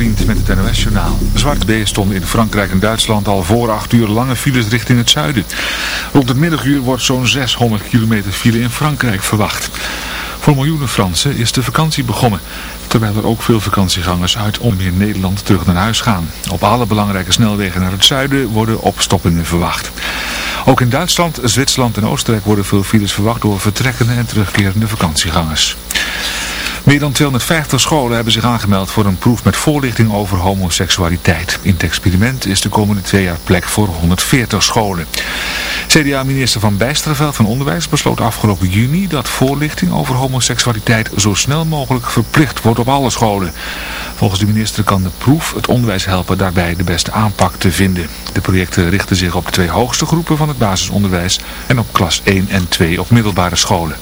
Met het NOS Journaal. Zwarte B stonden in Frankrijk en Duitsland al voor 8 uur lange files richting het zuiden. Rond het middaguur wordt zo'n 600 kilometer file in Frankrijk verwacht. Voor miljoenen Fransen is de vakantie begonnen. Terwijl er ook veel vakantiegangers uit onder meer Nederland terug naar huis gaan. Op alle belangrijke snelwegen naar het zuiden worden opstoppingen verwacht. Ook in Duitsland, Zwitserland en Oostenrijk worden veel files verwacht door vertrekkende en terugkerende vakantiegangers. Meer dan 250 scholen hebben zich aangemeld voor een proef met voorlichting over homoseksualiteit. In het experiment is de komende twee jaar plek voor 140 scholen. CDA-minister Van Bijsterveld van Onderwijs besloot afgelopen juni dat voorlichting over homoseksualiteit zo snel mogelijk verplicht wordt op alle scholen. Volgens de minister kan de proef het onderwijs helpen daarbij de beste aanpak te vinden. De projecten richten zich op de twee hoogste groepen van het basisonderwijs en op klas 1 en 2 op middelbare scholen.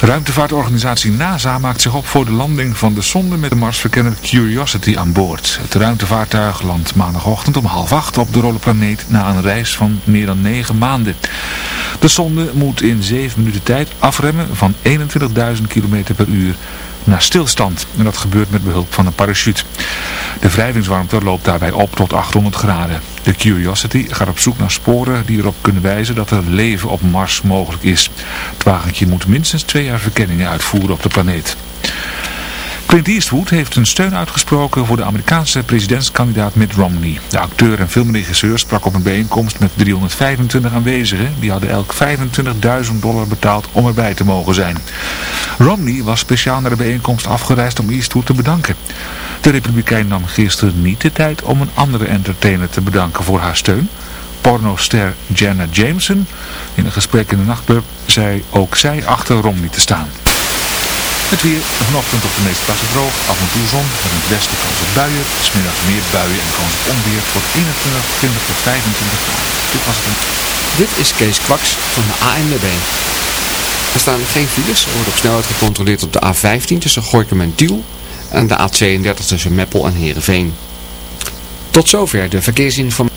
Ruimtevaartorganisatie NASA maakt zich op voor de landing van de sonde met de Marsverkenner Curiosity aan boord. Het ruimtevaartuig landt maandagochtend om half acht op de rolle planeet na een reis van meer dan negen maanden. De sonde moet in zeven minuten tijd afremmen van 21.000 km per uur naar stilstand. En dat gebeurt met behulp van een parachute. De wrijvingswarmte loopt daarbij op tot 800 graden. De Curiosity gaat op zoek naar sporen die erop kunnen wijzen dat er leven op Mars mogelijk is. Het wagentje moet minstens twee jaar verkenningen uitvoeren op de planeet. Clint Eastwood heeft een steun uitgesproken voor de Amerikaanse presidentskandidaat Mitt Romney. De acteur en filmregisseur sprak op een bijeenkomst met 325 aanwezigen. Die hadden elk 25.000 dollar betaald om erbij te mogen zijn. Romney was speciaal naar de bijeenkomst afgereisd om Eastwood te bedanken. De republikein nam gisteren niet de tijd om een andere entertainer te bedanken voor haar steun. Pornoster Jenna Jameson in een gesprek in de nachtclub zei ook zij achter Romney te staan. Het weer vanochtend op de meeste plaatsen droog, af en toe zon, met het westen kans op buien, smiddag meer buien en kans op onweer voor 21, 20 tot 25 graden. Dit was het. Dit is Kees Kwaks van de ANWB. Er staan geen files, er wordt op snelheid gecontroleerd op de A15 tussen Gorkum en Tiel en de A32 tussen Meppel en Heerenveen. Tot zover de verkeersinformatie.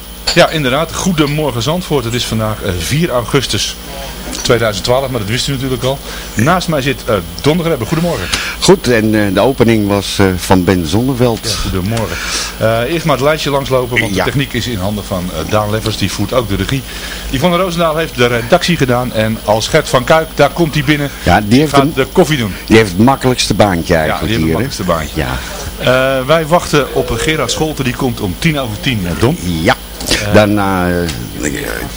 Ja, inderdaad. Goedemorgen Zandvoort. Het is vandaag eh, 4 augustus 2012, maar dat wist u natuurlijk al. Naast mij zit uh, Don Grebbe. Goedemorgen. Goed, en uh, de opening was uh, van Ben Zonneveld. Ja, goedemorgen. eerst maar het lijstje langslopen, want Ja. de techniek is in handen van Daan Leffers. Die voert ook de regie. Yvonne Roosendaal heeft de redactie gedaan. En als Gert van Kuik, daar komt hij binnen. Ja, die heeft, gaat een, de koffie doen. die heeft het makkelijkste baantje Ja, eigenlijk die heeft het makkelijkste baantje. Ja, Eh, wij wachten op Gerard Scholten. Die komt om tien over tien, eh, Don. ja. Daarna eh,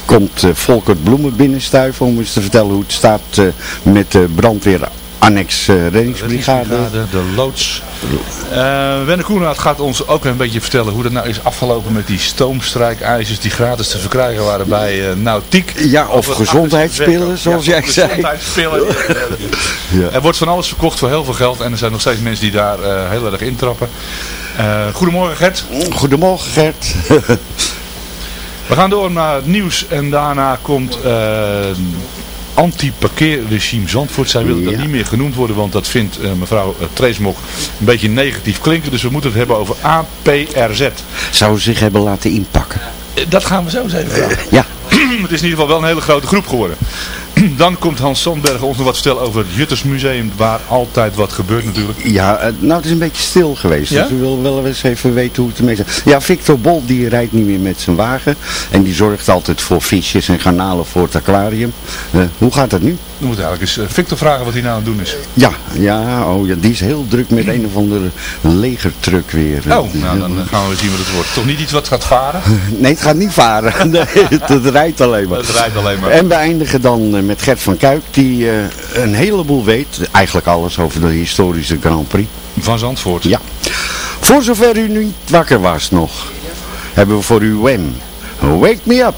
komt eh, Volkert Bloemen binnenstuiven om eens te vertellen hoe het staat eh, met de brandweer annex eh, reddingsbrigade. De loods. Eh Wenne Koenraad gaat ons ook een beetje vertellen hoe dat nou is afgelopen met die stoomstrijkijzers die gratis te verkrijgen waren bij uh, Nautiek. Ja, of gezondheidspillen, zoals ja, jij zei. Gezondheidspillen. Ja. Er wordt van alles verkocht voor heel veel geld en er zijn nog steeds mensen die daar eh, heel erg intrappen. Eh goedemorgen Gert. Goedemorgen Gert. We gaan door naar het nieuws en daarna komt eh anti-parkeerregime Zandvoort. Zij willen dat niet meer genoemd worden, want dat vindt eh, mevrouw uh, Treesmok een beetje negatief klinken. Dus we moeten het hebben over APRZ. Zou zich hebben laten inpakken. Dat gaan we zo eens even vragen. Ja. het is in ieder geval wel een hele grote groep geworden. Dan komt Hans Sandbergen ons nog wat vertellen over het Juttersmuseum, waar altijd wat gebeurt natuurlijk. Ja, eh, nou het is een beetje stil geweest. Ja? Dus we willen wel eens even weten hoe het ermee zit. Ja, Victor Bol die rijdt niet meer met zijn wagen. En die zorgt altijd voor visjes en garnalen voor het aquarium. Eh, hoe gaat dat nu? We moeten eigenlijk eens eh, Victor vragen wat hij nou aan het doen is. Ja, ja, oh ja, die is heel druk met een of andere legertruck weer. Oh, nou dan eh, gaan we zien wat het wordt. Toch niet iets wat gaat varen? Nee, het gaat niet varen. Nee, het, rijdt alleen maar. Het rijdt alleen maar. En we eindigen dan eh, met Gert van Kuik, die een heleboel weet. Eigenlijk alles over de historische Grand Prix. Van Zandvoort. Ja. Voor zover u niet wakker was nog, hebben we voor u Wem. Wake me up.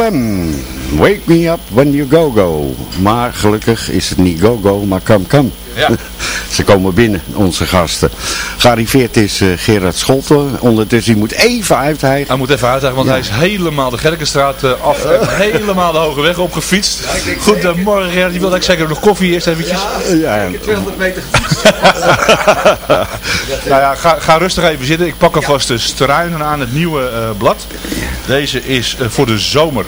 Wake me up when you go go. Maar gelukkig is het niet go go, maar come come. Ja. Ze komen binnen, onze gasten. Gearriveerd is eh, Gerard Scholten. Ondertussen, die moet even uithijgen. Hij moet even uitleggen, want hij is helemaal de Gerkenstraat eh, af en helemaal de Hoge Weg opgefietst. Goedemorgen Gerard, je wilde eigenlijk zeker nog koffie eerst eventjes? Ja, 200 meter Nou ja, ga, ga rustig even zitten. Ik pak alvast de struinen aan het nieuwe eh, blad. Deze is eh, voor de zomer.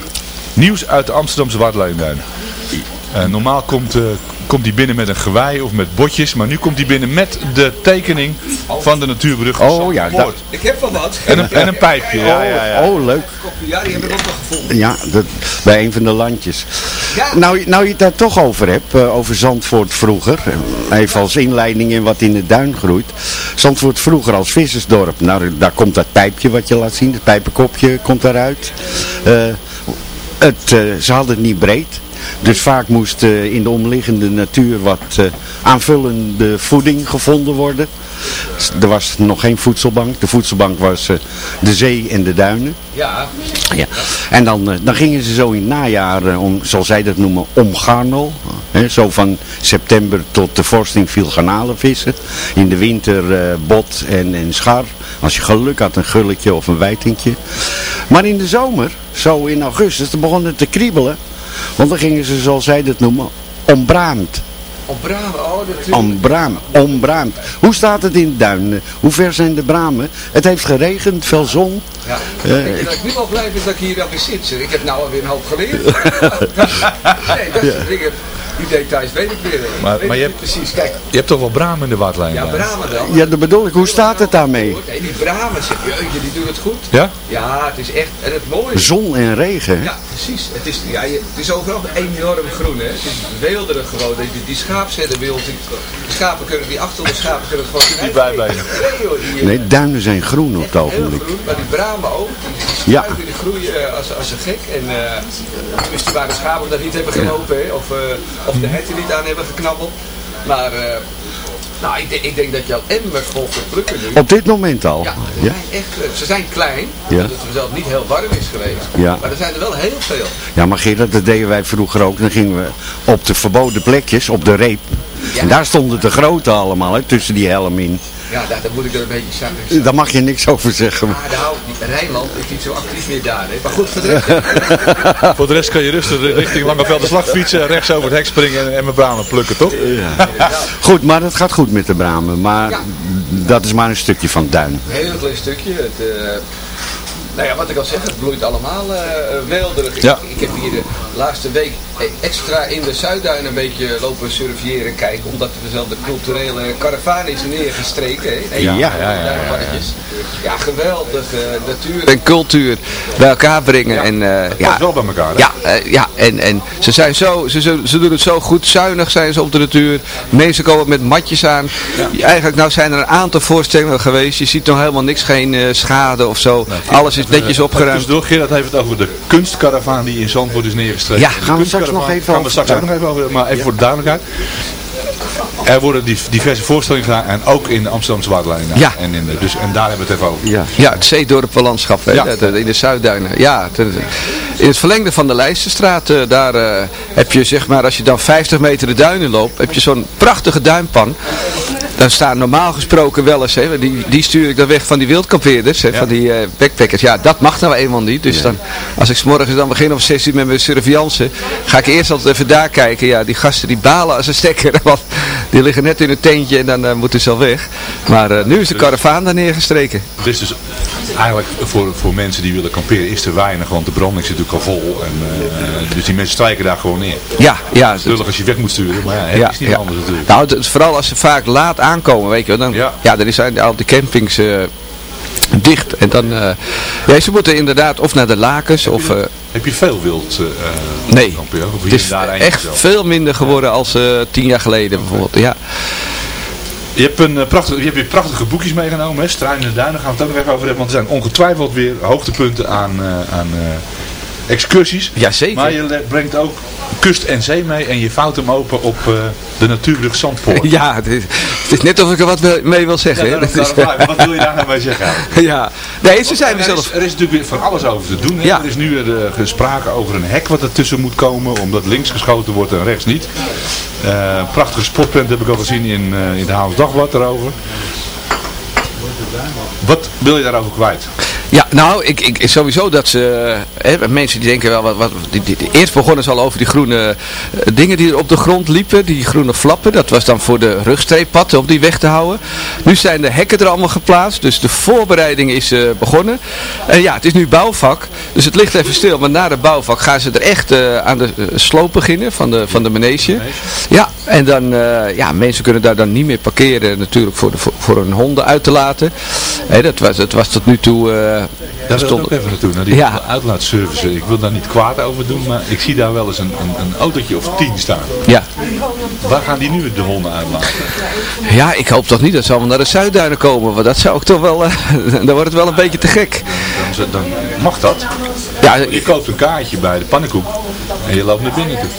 Nieuws uit de Amsterdamse Waterlijnduinen. Eh, normaal komt, eh, komt die binnen met een gewei of met botjes, maar nu komt die binnen met de tekening van de natuurbrug. Oh ja, dat, Ik heb van wat. En een, en een pijpje. Ja, ja, ja. oh leuk. Ja, die heb ik ook nog gevonden. Ja, dat, bij een van de landjes. Ja. Nou, nou je het daar toch over hebt, eh, over Zandvoort vroeger. Even als inleiding in wat in de duin groeit. Zandvoort vroeger als vissersdorp. Nou, daar komt dat pijpje wat je laat zien. Het pijpenkopje komt daaruit. Eh, het, eh, ze hadden het niet breed. Dus vaak moest eh, in de omliggende natuur wat eh, aanvullende voeding gevonden worden. Er was nog geen voedselbank. De voedselbank was eh, de zee en de duinen. Ja, Ja. En dan, dan gingen ze zo in het najaar, om, zoals zij dat noemen, om garnel. Hè, zo van september tot de vorsting viel garnalen vissen. In de winter bot en, en schar. Als je geluk had, een gulletje of een wijtingje. Maar in de zomer, zo in augustus, dan begon het te kriebelen. Want dan gingen ze, zoals zij dat noemen, ombraamd. op Bramen. Oh, natuurlijk. Ombraam, ombraamd. Hoe staat het in duinen? Hoe ver zijn de bramen? Het heeft geregend, veel zon. Ja. Weet je dat ik nu al blij ben dat ik hier alweer zit? zeg. Ik heb nou alweer een hoop geleerd. nee, dat soort dingen, die details weet ik weer. Maar- Weet maar ik je niet precies. Kijk, Je hebt toch wel braam in de waterlijn? ja, Bramen dan. Ja, dat bedoel ik. Hoe staat het daarmee? Nee, die Bramen, zeg, die doen het goed. Ja? Ja, het is echt, en het mooie Zon en regen. Ja, precies. Het is, ja, je, het is overal enorm groen. Hè. Het is weelderig gewoon. Die, die die, die schapen kunnen, die schapen kunnen het gewoon Niet. Nee, joh, die, Nee, duinen zijn groen op het heel ogenblik. groen, maar die bramen ook. Die, Ja. die groeien eh, als, als een gek. En uh, dus waar de schapen daar niet hebben gelopen, hè, of, eh, of de herten niet aan hebben geknabbeld. Maar eh, nou, ik, denk- ik denk dat je al emmers vol kunt plukken nu. Op dit moment al. Ja, ze Ja. zijn echt, eh, ze zijn klein, Ja. omdat het zelf niet heel warm is geweest. Ja. Maar er zijn er wel heel veel. Ja, maar Gerard, dat deden wij vroeger ook. Dan gingen we op de verboden plekjes, op de reep. En daar stonden de grote allemaal, hè, tussen die helm in. Ja, daar, daar moet ik er een beetje samen. Daar mag je niks over zeggen. Maar nou, die Rijnland is niet zo actief meer daar. Hè. Maar goed, voor de rest. Voor de rest kan je rustig richting Langevelde Slag fietsen, rechts over het hek springen en, en mijn bramen plukken, toch? Goed, maar het gaat goed met de bramen. Maar Ja. dat is maar een stukje van duin. Een heel klein stukje. Het, eh, nou ja, wat ik al zeg, het bloeit allemaal eh weelderig. Ja. Ik, ik heb hier de laatste week extra in de Zuidduin een beetje lopen surveilleren kijken. Omdat er zelf de culturele karavaan is neergestreken. Hè. Ja, ja, ja, ja, Ja, geweldig. eh, natuur. en cultuur bij elkaar brengen. En, eh, ja, wel bij elkaar, hè? ja, eh, ja en, en ze, zijn zo, ze, ze, ze doen het zo goed. Zuinig zijn ze op de natuur. Mensen komen met matjes aan. Eigenlijk nou zijn er een aantal voorstellingen geweest. Je ziet nog helemaal niks, geen eh, schade of zo. Alles is netjes opgeruimd. Tussendoor, Gerard heeft het over de kunstkaravaan die in Zandvoort is neergestreken. Ja, gaan we straks nog kunstkaravaan even gaan we straks ook nog even over, maar even voor de duidelijkheid. Er worden die- diverse voorstellingen gedaan en ook in de Amsterdamse waterlijn. Ja. En, in de, dus, en daar hebben we het even over. Ja. Ja, het zeedorpenlandschap hè, Ja. in de Zuidduinen. Ja, het- in het verlengde van de Leidsterstraat, eh, daar eh, heb je zeg maar, als je dan 50 meter de duinen loopt, heb je zo'n prachtige duinpan. Dan staan normaal gesproken wel eens, hè, die, die stuur ik dan weg van die wildkampeerders, hè, van die eh, backpackers. Ja, dat mag nou eenmaal niet. Dus dan, als ik 's morgens dan begin om 6 uur met mijn surveillance, ga ik eerst altijd even daar kijken. Ja, die gasten die balen als een stekker, want die liggen net in een tentje en dan eh, moeten ze al weg. Maar eh, nu is de karavaan daar neergestreken. Het is dus eigenlijk voor, voor mensen die willen kamperen is te weinig, want de branding zit natuurlijk al vol. En, eh, dus die mensen strijken daar gewoon neer. Ja, ja. Het is lullig als je weg moet sturen, maar ja, het ja, is niet ja. anders natuurlijk. Nou, het vooral als ze vaak laat aankomen, weet je wel. Dan, Ja. ja. dan zijn al die campings dicht. En dan, eh, ja, ze moeten inderdaad of naar de lakens of... Heb je veel wild eh nee? Of het is echt zelf? veel minder geworden als eh, tien jaar geleden bijvoorbeeld. Ja. Je hebt, een, prachtig, je hebt weer prachtige boekjes meegenomen, hè? Struin in de Duinen, gaan we het ook nog even over hebben, want er zijn ongetwijfeld weer hoogtepunten aan, aan excursies. Jazeker. Maar je brengt ook kust en zee mee en je vouwt hem open op eh, de natuurbrug Zandpoort. Ja, het is, het is net of ik er wat mee wil zeggen. Ja, daarom- daarom ik, wat wil je daar nou mee zeggen? ja, nee, ze zijn er, zelf... is, er is natuurlijk weer van alles over te doen. hè. Ja. Er is nu weer eh, gesproken over een hek wat ertussen moet komen, omdat links geschoten wordt en rechts niet. Eh, prachtige spotprint heb ik al gezien in, in het Haals Dagblad daarover. Wat wil je daarover kwijt? Ja, nou, ik, ik, sowieso dat ze, hè, mensen die denken wel, wat, wat, die, die, die- eerst begonnen ze al over die groene eh, dingen die er op de grond liepen, die groene flappen, dat was dan voor de rugstreeppad om die weg te houden. Nu zijn de hekken er allemaal geplaatst, dus de voorbereiding is eh, begonnen. En ja, het is nu bouwvak, dus het ligt even stil, maar na de bouwvak gaan ze er echt eh, aan de eh, sloop beginnen van de, van de manege. Ja, en dan, eh, ja, mensen kunnen daar dan niet meer parkeren natuurlijk voor, de, voor, voor hun honden uit te laten. Hè, dat, was, dat was tot nu toe... uh, Daar ik stond- ook even naartoe, naar die Ja. uitlaatservice. Ik wil daar niet kwaad over doen, maar ik zie daar wel eens een, een, een autootje of tien staan. Ja. Waar gaan die nu de honden uitlaten? ja, ik hoop toch niet dat ze allemaal naar de Zuidduinen komen, want dat zou ik toch wel, eh, dan wordt het wel een beetje te gek. Dan, dan mag dat. Ja, Je koopt een kaartje bij de pannenkoek en je loopt naar binnen toe.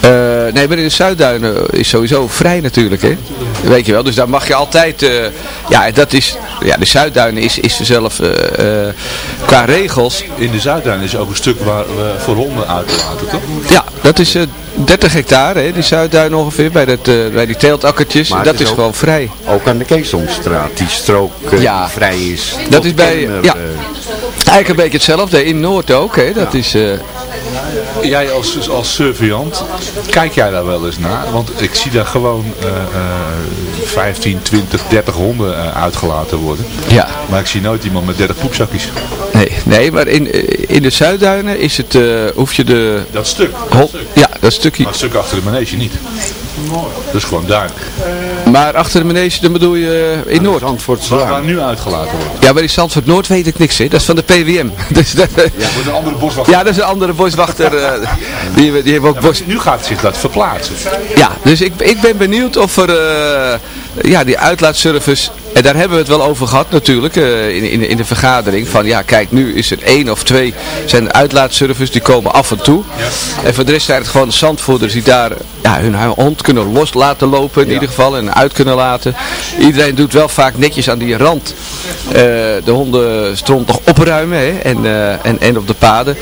eh, nee, maar in de Zuidduinen is sowieso vrij natuurlijk, hè. Weet je wel, dus daar mag je altijd, eh, ja, dat is, ja, de Zuidduinen is, is zelf eh, eh, qua regels, In de Zuidduin is ook een stuk waar we voor honden uit te laten, toch? ja, dat is eh 30 hectare, hè, die Zuidduinen ongeveer, bij, dat, eh, bij die teeltakkertjes, Maar dat is, gewoon vrij. Ook aan de Keesomstraat, die strook eh, Ja. vrij is. Dat is bij- Kenner, ja. eh, Eigenlijk een beetje hetzelfde, in Noord ook, hè, dat is... Jij als, als surveillant, kijk jij daar wel eens naar? Want ik zie daar gewoon eh, 15, 20, 30 honden eh, uitgelaten worden. ja. Maar ik zie nooit iemand met 30 poepzakjes. Nee, nee, maar in, eh, in de Zuidduinen is het, eh, hoef je de... Dat stuk. ja, dat stukje. Maar het stuk achter de manege niet. Dat is gewoon duin. Maar achter de manege, dan bedoel je eh, in Noord. Waar, waar nu uitgelaten wordt. Ja, bij die Zandvoort Noord weet ik niks, hè. Dat is van de PWM. Dus dat, eh, Ja, wordt een andere boswachter. ja, dat is een andere boswachter. eh, die, die heeft ook bos... Nu gaat zich dat verplaatsen. Ja, dus ik, ik ben benieuwd of er... ja, die uitlaatservice... En daar hebben we het wel over gehad natuurlijk in, in, in de vergadering. Van ja, kijk, nu is er één of twee zijn uitlaatservice die komen af en toe. En voor de rest zijn het gewoon zandvoerders die daar ja, hun hond kunnen los laten lopen in ieder geval. En uit kunnen laten. Iedereen doet wel vaak netjes aan die rand eh, de hondenstront nog opruimen. Hè, en, eh, en, en op de paden.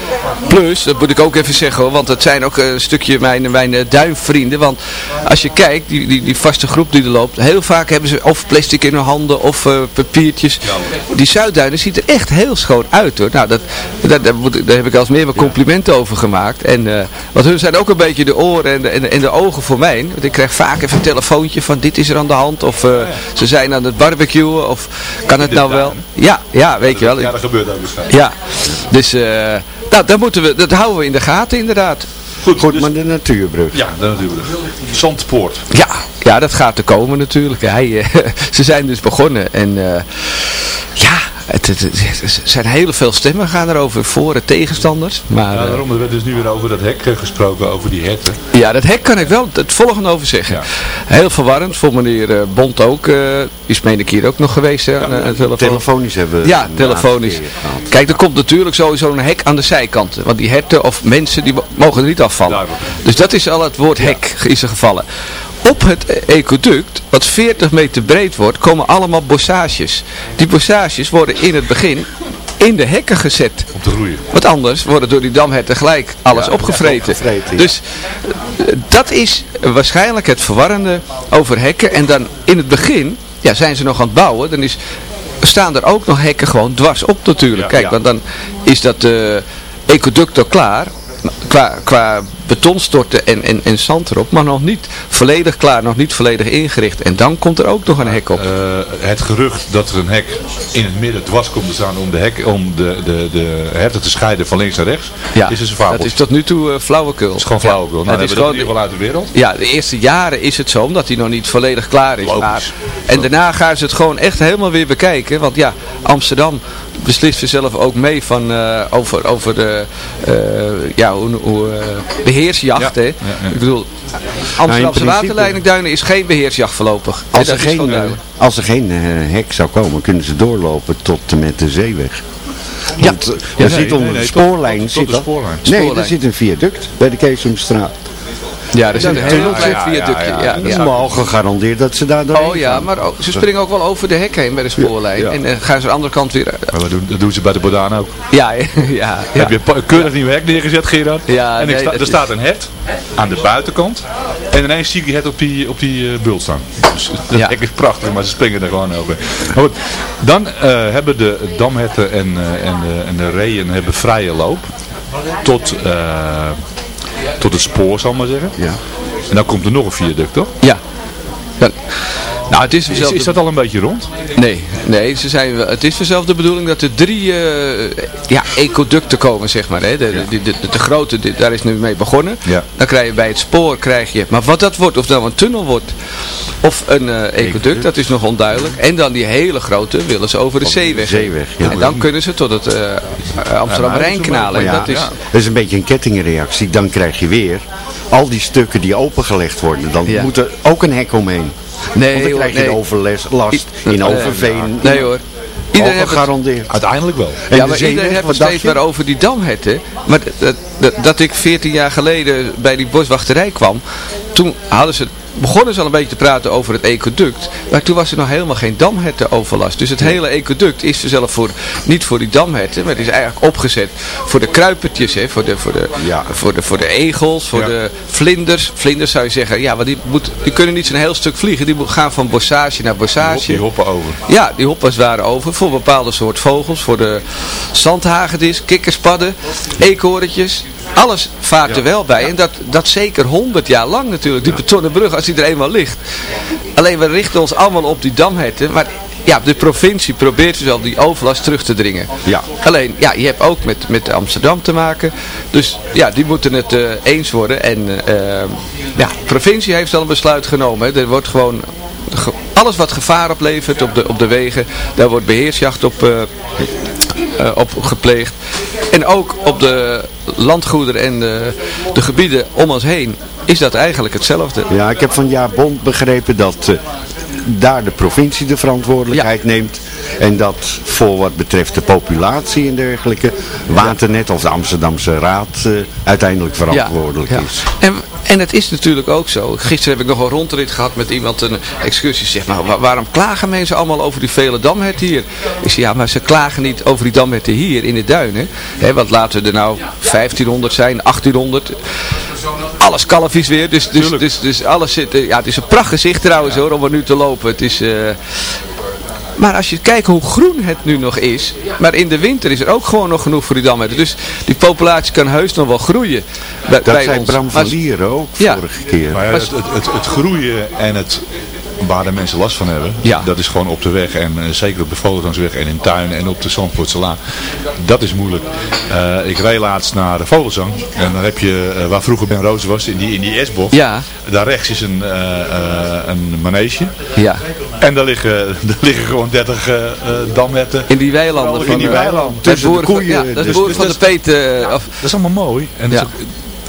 Plus, dat moet ik ook even zeggen hoor, want het zijn ook een stukje mijn, mijn duimvrienden. Want als je kijkt, die, die, die vaste groep die er loopt, heel vaak hebben ze of plastic in hun handen of eh, papiertjes. Die Zuidduinen ziet er echt heel schoon uit hoor. Nou, dat, dat, daar, moet daar heb ik al eens meer mijn complimenten over gemaakt. En, want hun zijn ook een beetje de oren en de, en de ogen voor mij. Want ik krijg vaak even een telefoontje van dit is er aan de hand. Of eh, ze zijn aan het barbecuen. Of kan het de nou wel? Ja, ja, weet je wel. Ja, dat gebeurt ook waarschijnlijk. Ja, dus eh, nou, dat, moeten we, dat houden we in de gaten inderdaad. Goed, Goed, dus- maar de natuurbrug. Ja, dat natuurlijk. Zandpoort. Ja, ja, dat gaat er komen natuurlijk. Hij, eh, ze zijn dus begonnen en eh, ja, het, het, het- er zijn heel veel stemmen gaan erover voor en tegenstanders. Maar Ja, eh, daarom er werd dus nu weer over dat hek eh, gesproken, over die herten. ja, dat hek kan ik wel het volgende over zeggen. Ja. Heel verwarrend voor meneer eh, Bond ook. eh is meen ik hier ook nog geweest de telefoon. Telefonisch hebben we Ja, telefonisch. Kijk, er komt natuurlijk sowieso een hek aan de zijkanten. Want die herten of mensen, die mo- mogen er niet afvallen. Duidelijk. Dus dat is al het woord hek is er gevallen. Op het ecoduct, wat 40 meter breed wordt, komen allemaal bossages. Die bossages worden in het begin in de hekken gezet. Om te groeien. Want anders worden door die damherten gelijk alles Ja, opgevreten. opgevreten, ja. Dus eh, dat is waarschijnlijk het verwarrende over hekken. En dan in het begin ja, zijn ze nog aan het bouwen. Dan is, staan er ook nog hekken gewoon dwars op natuurlijk. Ja, Kijk, want dan is dat eh ecoduct al klaar. Qua, qua betonstorten en, en, en zand erop. Maar nog niet volledig klaar, nog niet volledig ingericht. En dan komt er ook nog een hek op. Eh, het gerucht dat er een hek in het midden dwars komt te staan om de, hek, om de, de, de herten te scheiden van links naar rechts, ja, is dus een fabel. dat is tot nu toe eh, flauwekul. Het is gewoon flauwekul. Nou, het dan is dat gewoon- ieder geval uit de wereld. Ja, de eerste jaren is het zo, omdat hij nog niet volledig klaar is. Maar, en daarna gaan ze het gewoon echt helemaal weer bekijken. Want ja, Amsterdam beslist er zelf ook mee van, eh, over, over de ja, hoe, hoe, eh, beheersjacht. Ja, hè? ja, ja. Ik bedoel, Amsterdamse principe- waterleidingduinen is geen beheersjacht voorlopig. Als er, is geen, eh, als er geen eh, hek zou komen, kunnen ze doorlopen tot en met de zeeweg. Want eh, Ja, er zit onder nee, de spoorlijn... tot- tot zit de dat- spoorlijn. Nee, Spoorlijn. er zit een viaduct bij de Keesomstraat. Ja, er zit een ja, viaductje. ja, Ja, ja. Dat is ja. me al gegarandeerd dat ze daar doorheen Oh ja, gaan. maar ook, ze springen ook wel over de hek heen bij de spoorlijn. Ja. En dan gaan ze aan de andere kant weer... Maar dat doen, dat doen ze bij de Bordaan ook. Ja, ja, ja. Heb je een keurig nieuw hek neergezet, Gerard? Ja, en nee, sta- er is- staat een hert aan de buitenkant. En ineens zie ik die hert op die, op die eh, bult staan. Dus dat Ja. hek is prachtig, maar ze springen er gewoon over. Maar goed, dan eh, hebben de damherten en, eh, en, de, en de reeën hebben vrije loop. Tot, eh, tot het spoor, zal ik maar zeggen. Ja. En dan komt er nog een viaduct, toch? Ja. Ja. Nou, het is, Is, dat al een beetje rond? Nee, nee ze zijn, het is vanzelf de bedoeling dat er drie eh, ja, ecoducten komen, zeg maar. Hè. De, de, de, de, de grote, daar is nu mee begonnen. Ja. Dan krijg je bij het spoor, krijg je, maar wat dat wordt, of dat nou een tunnel wordt, of een eh, ecoduct, dat is nog onduidelijk. En dan die hele grote willen ze over de zeeweg. zeeweg, ja. En dan kunnen ze tot het eh, Amsterdam-Rijnkanaal. Ja, dat is, dat is een beetje een kettingreactie. Dan krijg je weer al die stukken die opengelegd worden. Dan moet er ook een hek omheen. Nee, Want dan krijg je nee. overlast in Eh, Overveen. Nee hoor. Iedereen heeft het- gegarandeerd. Uiteindelijk wel. En ja, maar zeeweg, iedereen heeft het steeds maar over die damherten. Maar dat, dat, dat ik 14 jaar geleden bij die boswachterij kwam, toen hadden ze, begonnen ze al een beetje te praten over het ecoduct. Maar toen was er nog helemaal geen damhertenoverlast. Dus het hele ecoduct is er zelf voor, niet voor die damherten, maar het is eigenlijk opgezet voor de kruipertjes, hè, voor, de, voor, de, Ja. voor, de, voor de egels, voor Ja. de vlinders. Vlinders zou je zeggen, ja, maar die, moet, die kunnen niet zo'n heel stuk vliegen. Die gaan van bossage naar bossage. Die hoppen over. Ja, die hoppers waren over voor bepaalde soort vogels. Voor de zandhagedis, kikkerspadden, eekhoorntjes. Alles vaart er wel bij. En dat, dat zeker 100 jaar lang natuurlijk. Die betonnen brug, als die er eenmaal ligt. Alleen we richten ons allemaal op die damherten. Maar ja, de provincie probeert dus al die overlast terug te dringen. Ja. Alleen, ja, je hebt ook met, met Amsterdam te maken. Dus ja, die moeten het eh, eens worden. En eh, ja, de provincie heeft al een besluit genomen. hè. Er wordt gewoon ge- alles wat gevaar oplevert op de, op de wegen, daar wordt beheersjacht op, eh, op gepleegd. En ook op de landgoederen en de, de gebieden om ons heen is dat eigenlijk hetzelfde. Ja, ik heb van Jaap Bond begrepen dat eh, daar de provincie de verantwoordelijkheid neemt. En dat voor wat betreft de populatie en dergelijke, Waternet of de Amsterdamse Raad eh, uiteindelijk verantwoordelijk Ja, ja. is. En, en het is natuurlijk ook zo. Gisteren heb ik nog een rondrit gehad met iemand, een excursie. Zegt, nou, wa- waarom klagen mensen allemaal over die vele damherten hier? Ik zeg, ja, maar ze klagen niet over die damherten hier in de duinen. Hè, want laten we er nou 1500 zijn, 1800. Alles kalfjes weer, dus, dus, dus, dus alles zit... eh, Ja, het is een prachtig gezicht trouwens hoor, om er nu te lopen. Het is... eh, maar als je kijkt hoe groen het nu nog is, maar in de winter is er ook gewoon nog genoeg voor die damherten. Dus die populatie kan heus nog wel groeien bij, Dat bij zei ons. Bram van ook Ja. vorige keer. Maar ja, het, het, het, het groeien en het waar de mensen last van hebben, Ja. dat is gewoon op de weg en eh, zeker op de Vogelzangsweg en in tuinen en op de Zandvoortselaan. Dat is moeilijk. Eh, ik reed laatst naar de Vogelzang en dan heb je, eh, waar vroeger Ben Roos was, in die, in die S-bocht, Ja. daar rechts is een, een manege. Ja, En daar liggen, daar liggen gewoon 30 eh, eh, damherten. in die weilanden. In van, die weilanden. bij Tussen de koeien, Ja, dat is dus- dus van de Peet. of, Dat is allemaal mooi. En Ja.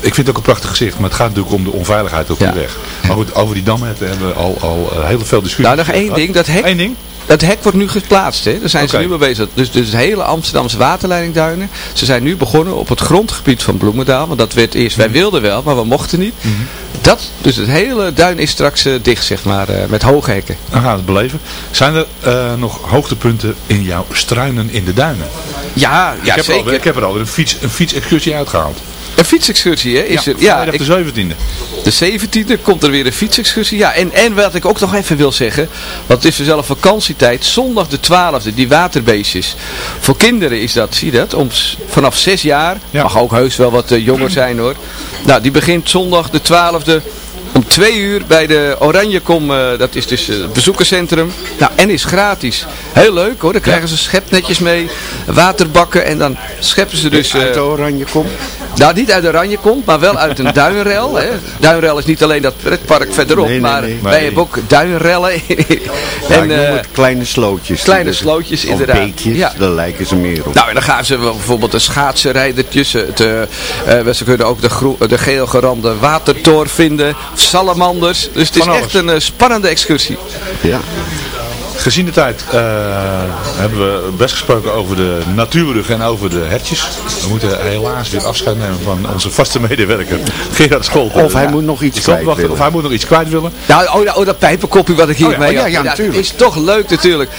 Ik vind het ook een prachtig gezicht, maar het gaat natuurlijk om de onveiligheid op Ja. de weg. Maar goed, over die damherten hebben we al, al eh, heel veel discussies. nou, nog één ding. Dat hek, Eén ding? dat hek wordt nu geplaatst. Hè? Daar zijn ze nu mee bezig. Dus, dus de hele Amsterdamse waterleidingduinen. Ze zijn nu begonnen op het grondgebied van Bloemendaal. Want dat werd eerst, wij wilden wel, maar we mochten niet. Mhm. Dat, dus het hele duin is straks eh, dicht, zeg maar, eh, met hoge hekken. Dan gaan we het beleven. Zijn er nog hoogtepunten in jouw struinen in de duinen? Ja, ik, ja heb zeker. Er al, ik heb er al een, fiets, een fietsexcursie uitgehaald. Een fietsexcursie, hè? Is er, ja, vrijdag ik, de 17e. De 17e komt er weer een fietsexcursie. Ja, en, en wat ik ook nog even wil zeggen. Want het is vanzelf vakantietijd. Zondag de 12e, die waterbeestjes. Voor kinderen is dat, zie je dat? Om, vanaf 6 jaar. Ja. Mag ook heus wel wat eh, jonger zijn hoor. Nou, die begint zondag de 12e. Om twee uur bij de Oranjekom, eh, dat is dus eh, het bezoekerscentrum. Nou, en is gratis. Heel leuk hoor, dan krijgen ze schepnetjes mee, waterbakken en dan scheppen ze dus... Uit eh, de oranje komt. Nou, niet uit Oranje komt, maar wel uit een duinrel. Hè. Duinrel is niet alleen dat pretpark verderop, Nee, nee, maar nee. wij Nee. hebben ook duinrellen. Ja, en, ik noem eh, het kleine slootjes. kleine slootjes, of inderdaad. beekjes, Ja. daar lijken ze meer op. nou, en dan gaan ze bijvoorbeeld de schaatsenrijdertjes, het, eh, ze kunnen ook de, de geel gerande watertoor vinden, salamanders. Dus het is echt een spannende excursie. ja. Gezien de tijd eh, hebben we best gesproken over de natuurbrug en over de hertjes. We moeten helaas weer afscheid nemen van onze vaste medewerker Gerard School. Of hij moet nog iets kwijt willen. Of hij moet nog iets kwijt willen. Nou, oh, dat- oh, dat pijpenkopje wat ik hier Oh ja, mee oh ja, ja, natuurlijk. is toch leuk natuurlijk.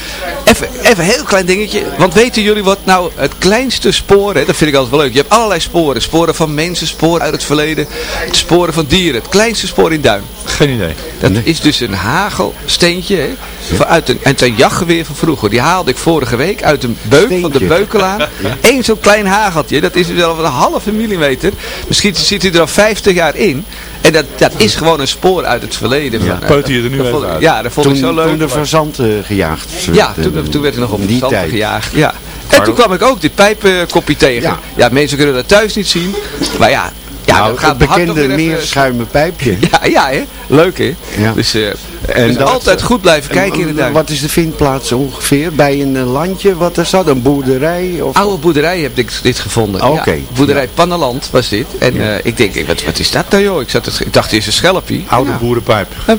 Even, even een heel klein dingetje. Want weten jullie wat nou het kleinste spoor, hè, dat vind ik altijd wel leuk. Je hebt allerlei sporen. Sporen van mensen, sporen uit het verleden, sporen van dieren. Het kleinste spoor in Duin. Geen idee. Dat is dus een hagelsteentje hè, van uit een, uit een jachtgeweer van vroeger. Die haalde ik vorige week uit een beuk van de. Beukelaan. Eén zo'n klein hageltje, dat is wel een halve millimeter. Misschien zit hij er al 50 jaar in. En dat, dat is gewoon een spoor uit het verleden. Ja. Van, eh, Peut hij er nu dat even vond ik- uit. Ja, dat vond Toen, ik zo leuk. toen de verzand eh, gejaagd Ja, toen, eh, toen werd er nog op die tijd. gejaagd. Ja. En toen kwam ik ook dit pijpenkopje tegen. Ja. Ja. mensen kunnen dat thuis niet zien. Maar ja, ja nou, dat gaat het bekende meer schuime pijpje. Ja, ja hè? Leuk hè? Ja. Dus, eh En dus dat- altijd goed blijven kijken in de duin. Wat is de vindplaats ongeveer? Bij een eh, landje wat er zat? Een boerderij? Of... Oude boerderij heb ik dit gevonden. Oh, Oké. Ja, boerderij Panneland was dit. En eh, ik denk, ik, wat, wat is dat nou joh? Ik, zat het, ik dacht, het is een schelpje. Oude Ja. boerenpijp.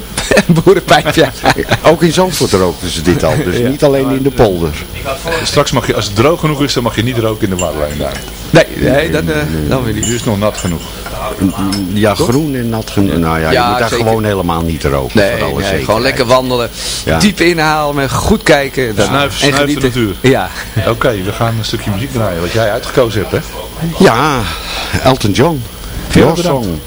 Boerenpijp, ja. Ook in Zandvoort rookten ze dit al. Dus niet alleen in de polder. Straks mag je, als het droog genoeg is, dan mag je niet roken in de waterlijn daar. Nee, nee, dat, eh dat wil ik niet. Nu is het nog nat genoeg. Ja, groen en nat. genoeg. Nou ja, je Ja, moet daar zeker. gewoon helemaal niet roken. Nee, voor alle zekerheid. gewoon lekker wandelen. Ja. Diep inhalen, goed kijken. dan- Snuif, en snuif de genieten. natuur. Ja. Oké, we gaan een stukje muziek draaien, wat jij uitgekozen hebt, hè? Ja, Elton John. Veel Your song.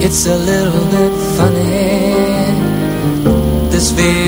It's a little bit funny This feeling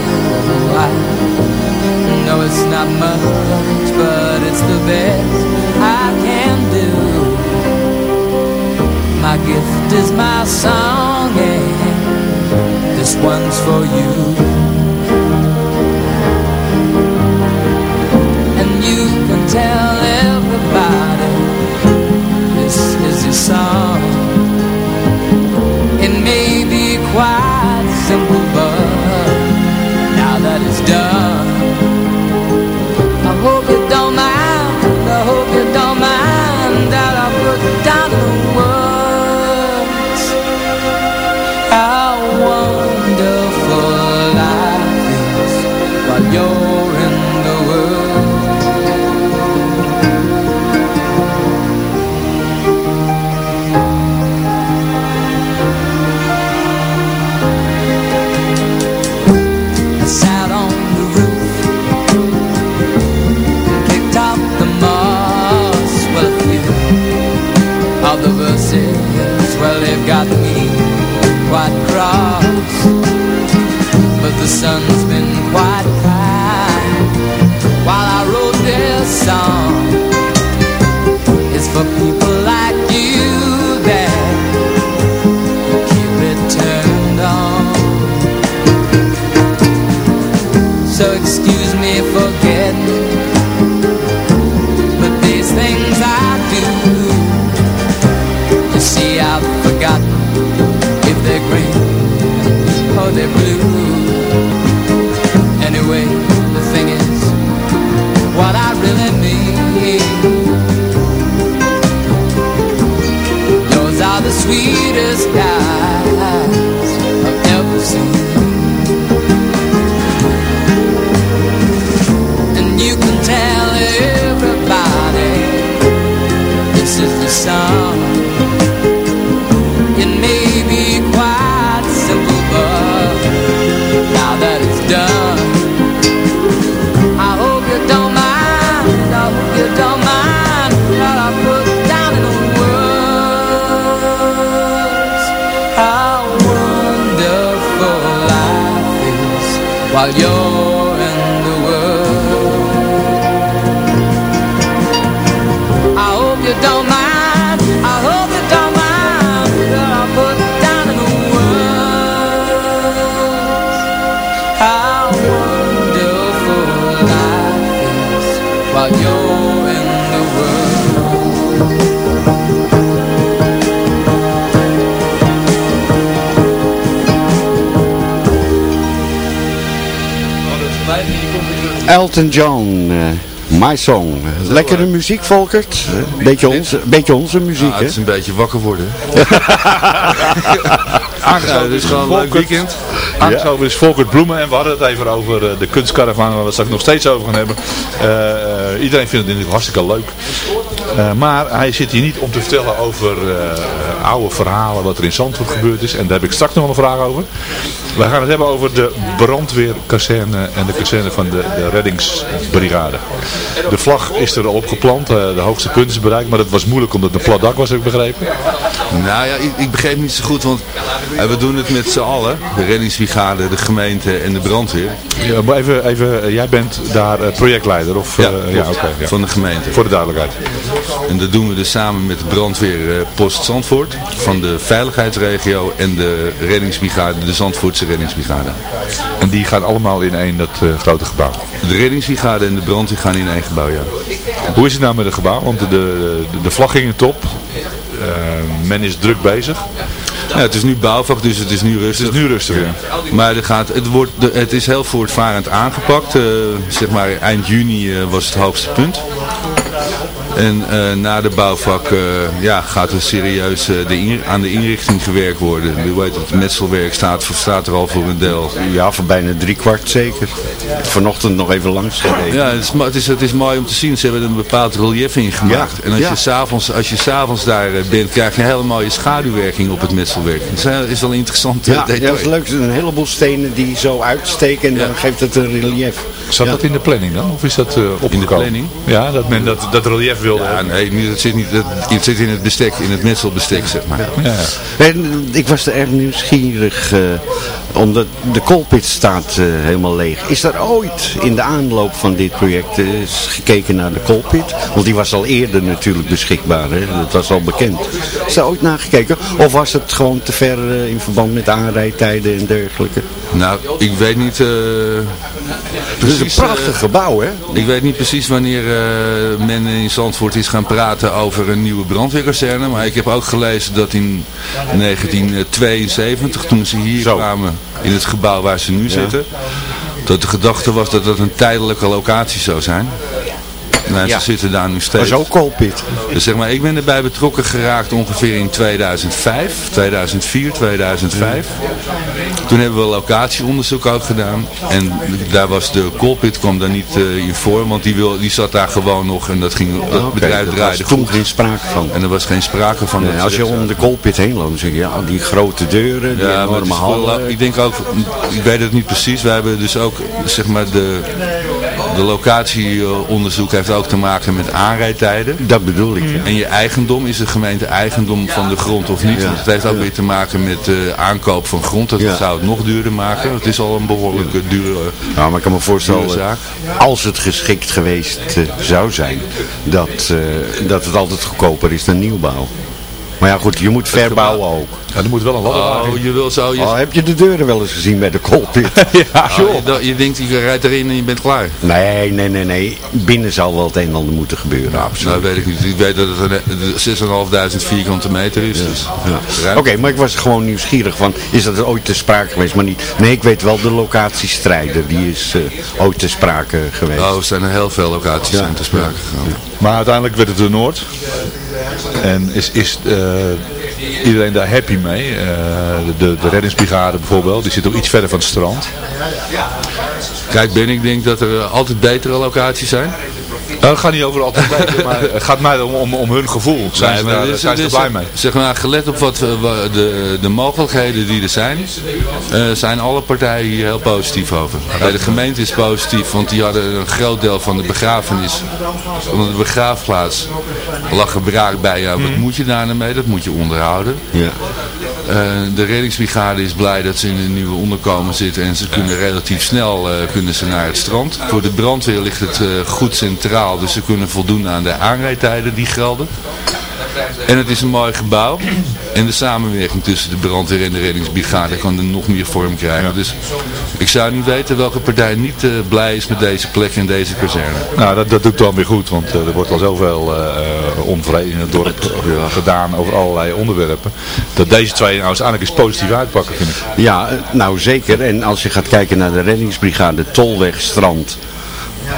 I know it's not much, but it's the best I can do. My gift is my song and this one's for you. And you can tell Elton John, eh, My Song. Lekkere muziek, Volkert. Beetje onze, beetje onze muziek, Ja, het is hè? een beetje wakker worden. Aangesloten dit is is gewoon een leuk weekend. Aangesloten is Volkert Bloemen en we hadden het even over eh, de kunstcaravan waar we het straks nog steeds over gaan hebben. Eh, iedereen vindt het natuurlijk hartstikke leuk. Eh, maar hij zit hier niet om te vertellen over eh, oude verhalen wat er in Zandvoort gebeurd is. En daar heb ik straks nog wel een vraag over. We gaan het hebben over de brandweerkazerne en de kazerne van de, de reddingsbrigade. De vlag is er opgeplant, eh, de hoogste punt is bereikt, maar dat was moeilijk omdat het een plat dak was, heb ik begrepen. Nou ja, ik, ik begreep niet zo goed, want eh, we doen het met z'n allen. De reddingsbrigade, de gemeente en de brandweer. Ja, maar even, even, eh, jij bent daar projectleider of Ja, ja. van de gemeente. voor de duidelijkheid. En dat doen we dus samen met de brandweer eh, Post Zandvoort van de veiligheidsregio en de reddingsbrigade, de Zandvoortse reddingsbrigade. En die gaan allemaal in één dat eh, grote gebouw. De reddingsbrigade en de brandweer gaan in één gebouw, ja. Hoe is het nou met het gebouw? Want de, de, de vlag ging in top. Eh, men is druk bezig. Ja, het is nu bouwvak, dus het is nu rustig. Het is nu rustig, ja. Maar er gaat, het, wordt, het is heel voortvarend aangepakt. zeg maar eind juni was het hoogste punt. En eh, na de bouwvak eh, ja, gaat er serieus eh, de aan de inrichting gewerkt worden. Je weet, het metselwerk staat, voor- staat er al voor een deel. Ja, voor bijna drie kwart zeker. Vanochtend nog even langs gereden. Ja, het is, het, is, het is mooi om te zien. Ze hebben er een bepaald relief in gemaakt. Ja, en als, ja. je s'avonds, als je s'avonds daar bent, krijg je een hele mooie schaduwwerking op het metselwerk. Dat is, wel interessant. Ja, ja, detail. dat is leuk. Een heleboel stenen die zo uitsteken en dan geeft het een relief. Zat Ja. dat in de planning dan? Of is dat eh opgekomen? In de planning? Ja, dat men dat, dat relief wilde Ja, hebben. nee, het, zit niet, het, het zit in het bestek, in het metselbestek, zeg maar. Ja. En ik was er erg nieuwsgierig, eh, omdat de koolpit staat eh, helemaal leeg. Is er ooit in de aanloop van dit project eh, eens gekeken naar de koolpit? Want die was al eerder natuurlijk beschikbaar, hè? dat was al bekend. Is daar ooit naar gekeken? Of was het gewoon te ver in verband met aanrijdtijden en dergelijke? Nou, ik weet niet eh, Het is precies... een prachtig gebouw, hè? ik weet niet precies wanneer eh, men in Zandvoort is gaan praten over een nieuwe brandweerkazerne. Maar ik heb ook gelezen dat in 1972, toen ze hier Zo. kwamen, in het gebouw waar ze nu zitten, dat de gedachte was dat dat een tijdelijke locatie zou zijn. Nou, Ja. ze zitten daar nu steeds. was ook koolpit. Dus zeg maar, ik ben erbij betrokken geraakt ongeveer in 2005, 2004, 2005. Toen hebben we locatieonderzoek ook gedaan. En daar was de Colpit kwam daar niet eh, in voor, want die, wil, die zat daar gewoon nog en dat, ging, dat Oké, bedrijf draaide was toen goed. geen sprake van. En er was geen sprake van. Nee, als je om de koolpit heen loopt, dan zeg je, ja, die grote deuren, die ja, maar het enorme hallen. ik denk ook, ik weet het niet precies, wij hebben dus ook, zeg maar, de, de locatieonderzoek heeft ook te maken met aanrijdtijden. Dat bedoel ik, ja. En je eigendom, is de gemeente eigendom van de grond of niet? Ja. Want het heeft ook weer te maken met de aankoop van grond. Dat Ja. zou het nog duurder maken. Het is al een behoorlijk eh, dure, Nou, maar ik kan me voorstellen, als het geschikt geweest eh, zou zijn, dat, eh, dat het altijd goedkoper is dan nieuwbouw. Maar ja goed, je moet verbouwen ook. Ja, er moet wel een ladder Oh, je wil zo... Je, Oh, heb je de deuren wel eens gezien bij de koolpit? Ja, oh, je, je denkt, je rijdt erin en je bent klaar. nee, nee, nee, nee. Binnen zal wel het een en ander moeten gebeuren. Nou, weet ik niet. Ik weet dat het een 6.500 vierkante meter is. Dus Ja. Oké, maar ik was gewoon nieuwsgierig van, is dat ooit te sprake geweest? Maar niet, nee, ik weet wel, de locatiestrijder, die is eh, ooit te sprake geweest. Oh, er zijn er heel veel locaties Ja. zijn te sprake gegaan. Maar uiteindelijk werd het de Noord. En is, is eh, iedereen daar happy mee? Eh, de, de reddingsbrigade bijvoorbeeld, die zit ook iets verder van het strand. Kijk, Ben, ik denk dat er altijd betere locaties zijn. Nou, het gaat niet over altijd maar het gaat mij om, om, om hun gevoel. Zijn ze daar, zijn ze er blij mee? Zeg maar, gelet op wat, de, de mogelijkheden die er zijn, eh, zijn alle partijen hier heel positief over. Bij de gemeente is positief, want die hadden een groot deel van de begrafenis, van de begraafplaats, lag er braak bij. Ja, wat moet je daar nou mee? Dat moet je onderhouden. Ja. De reddingsbrigade is blij dat ze in een nieuwe onderkomen zitten en ze kunnen relatief snel eh, kunnen ze naar het strand. Voor de brandweer ligt het eh, goed centraal, dus ze kunnen voldoen aan de aanrijdtijden die gelden. En het is een mooi gebouw. En de samenwerking tussen de brandweer en de reddingsbrigade kan er nog meer vorm krijgen. Dus ik zou niet weten welke partij niet eh, blij is met deze plek en deze kazerne. Nou, dat, dat doet dan weer goed, want eh, er wordt al zoveel uh, onvrede in het dorp gedaan over allerlei onderwerpen. Dat deze twee nou eens eigenlijk eens positief uitpakken, vind ik. Ja, nou zeker. En als je gaat kijken naar de reddingsbrigade Tolweg Strand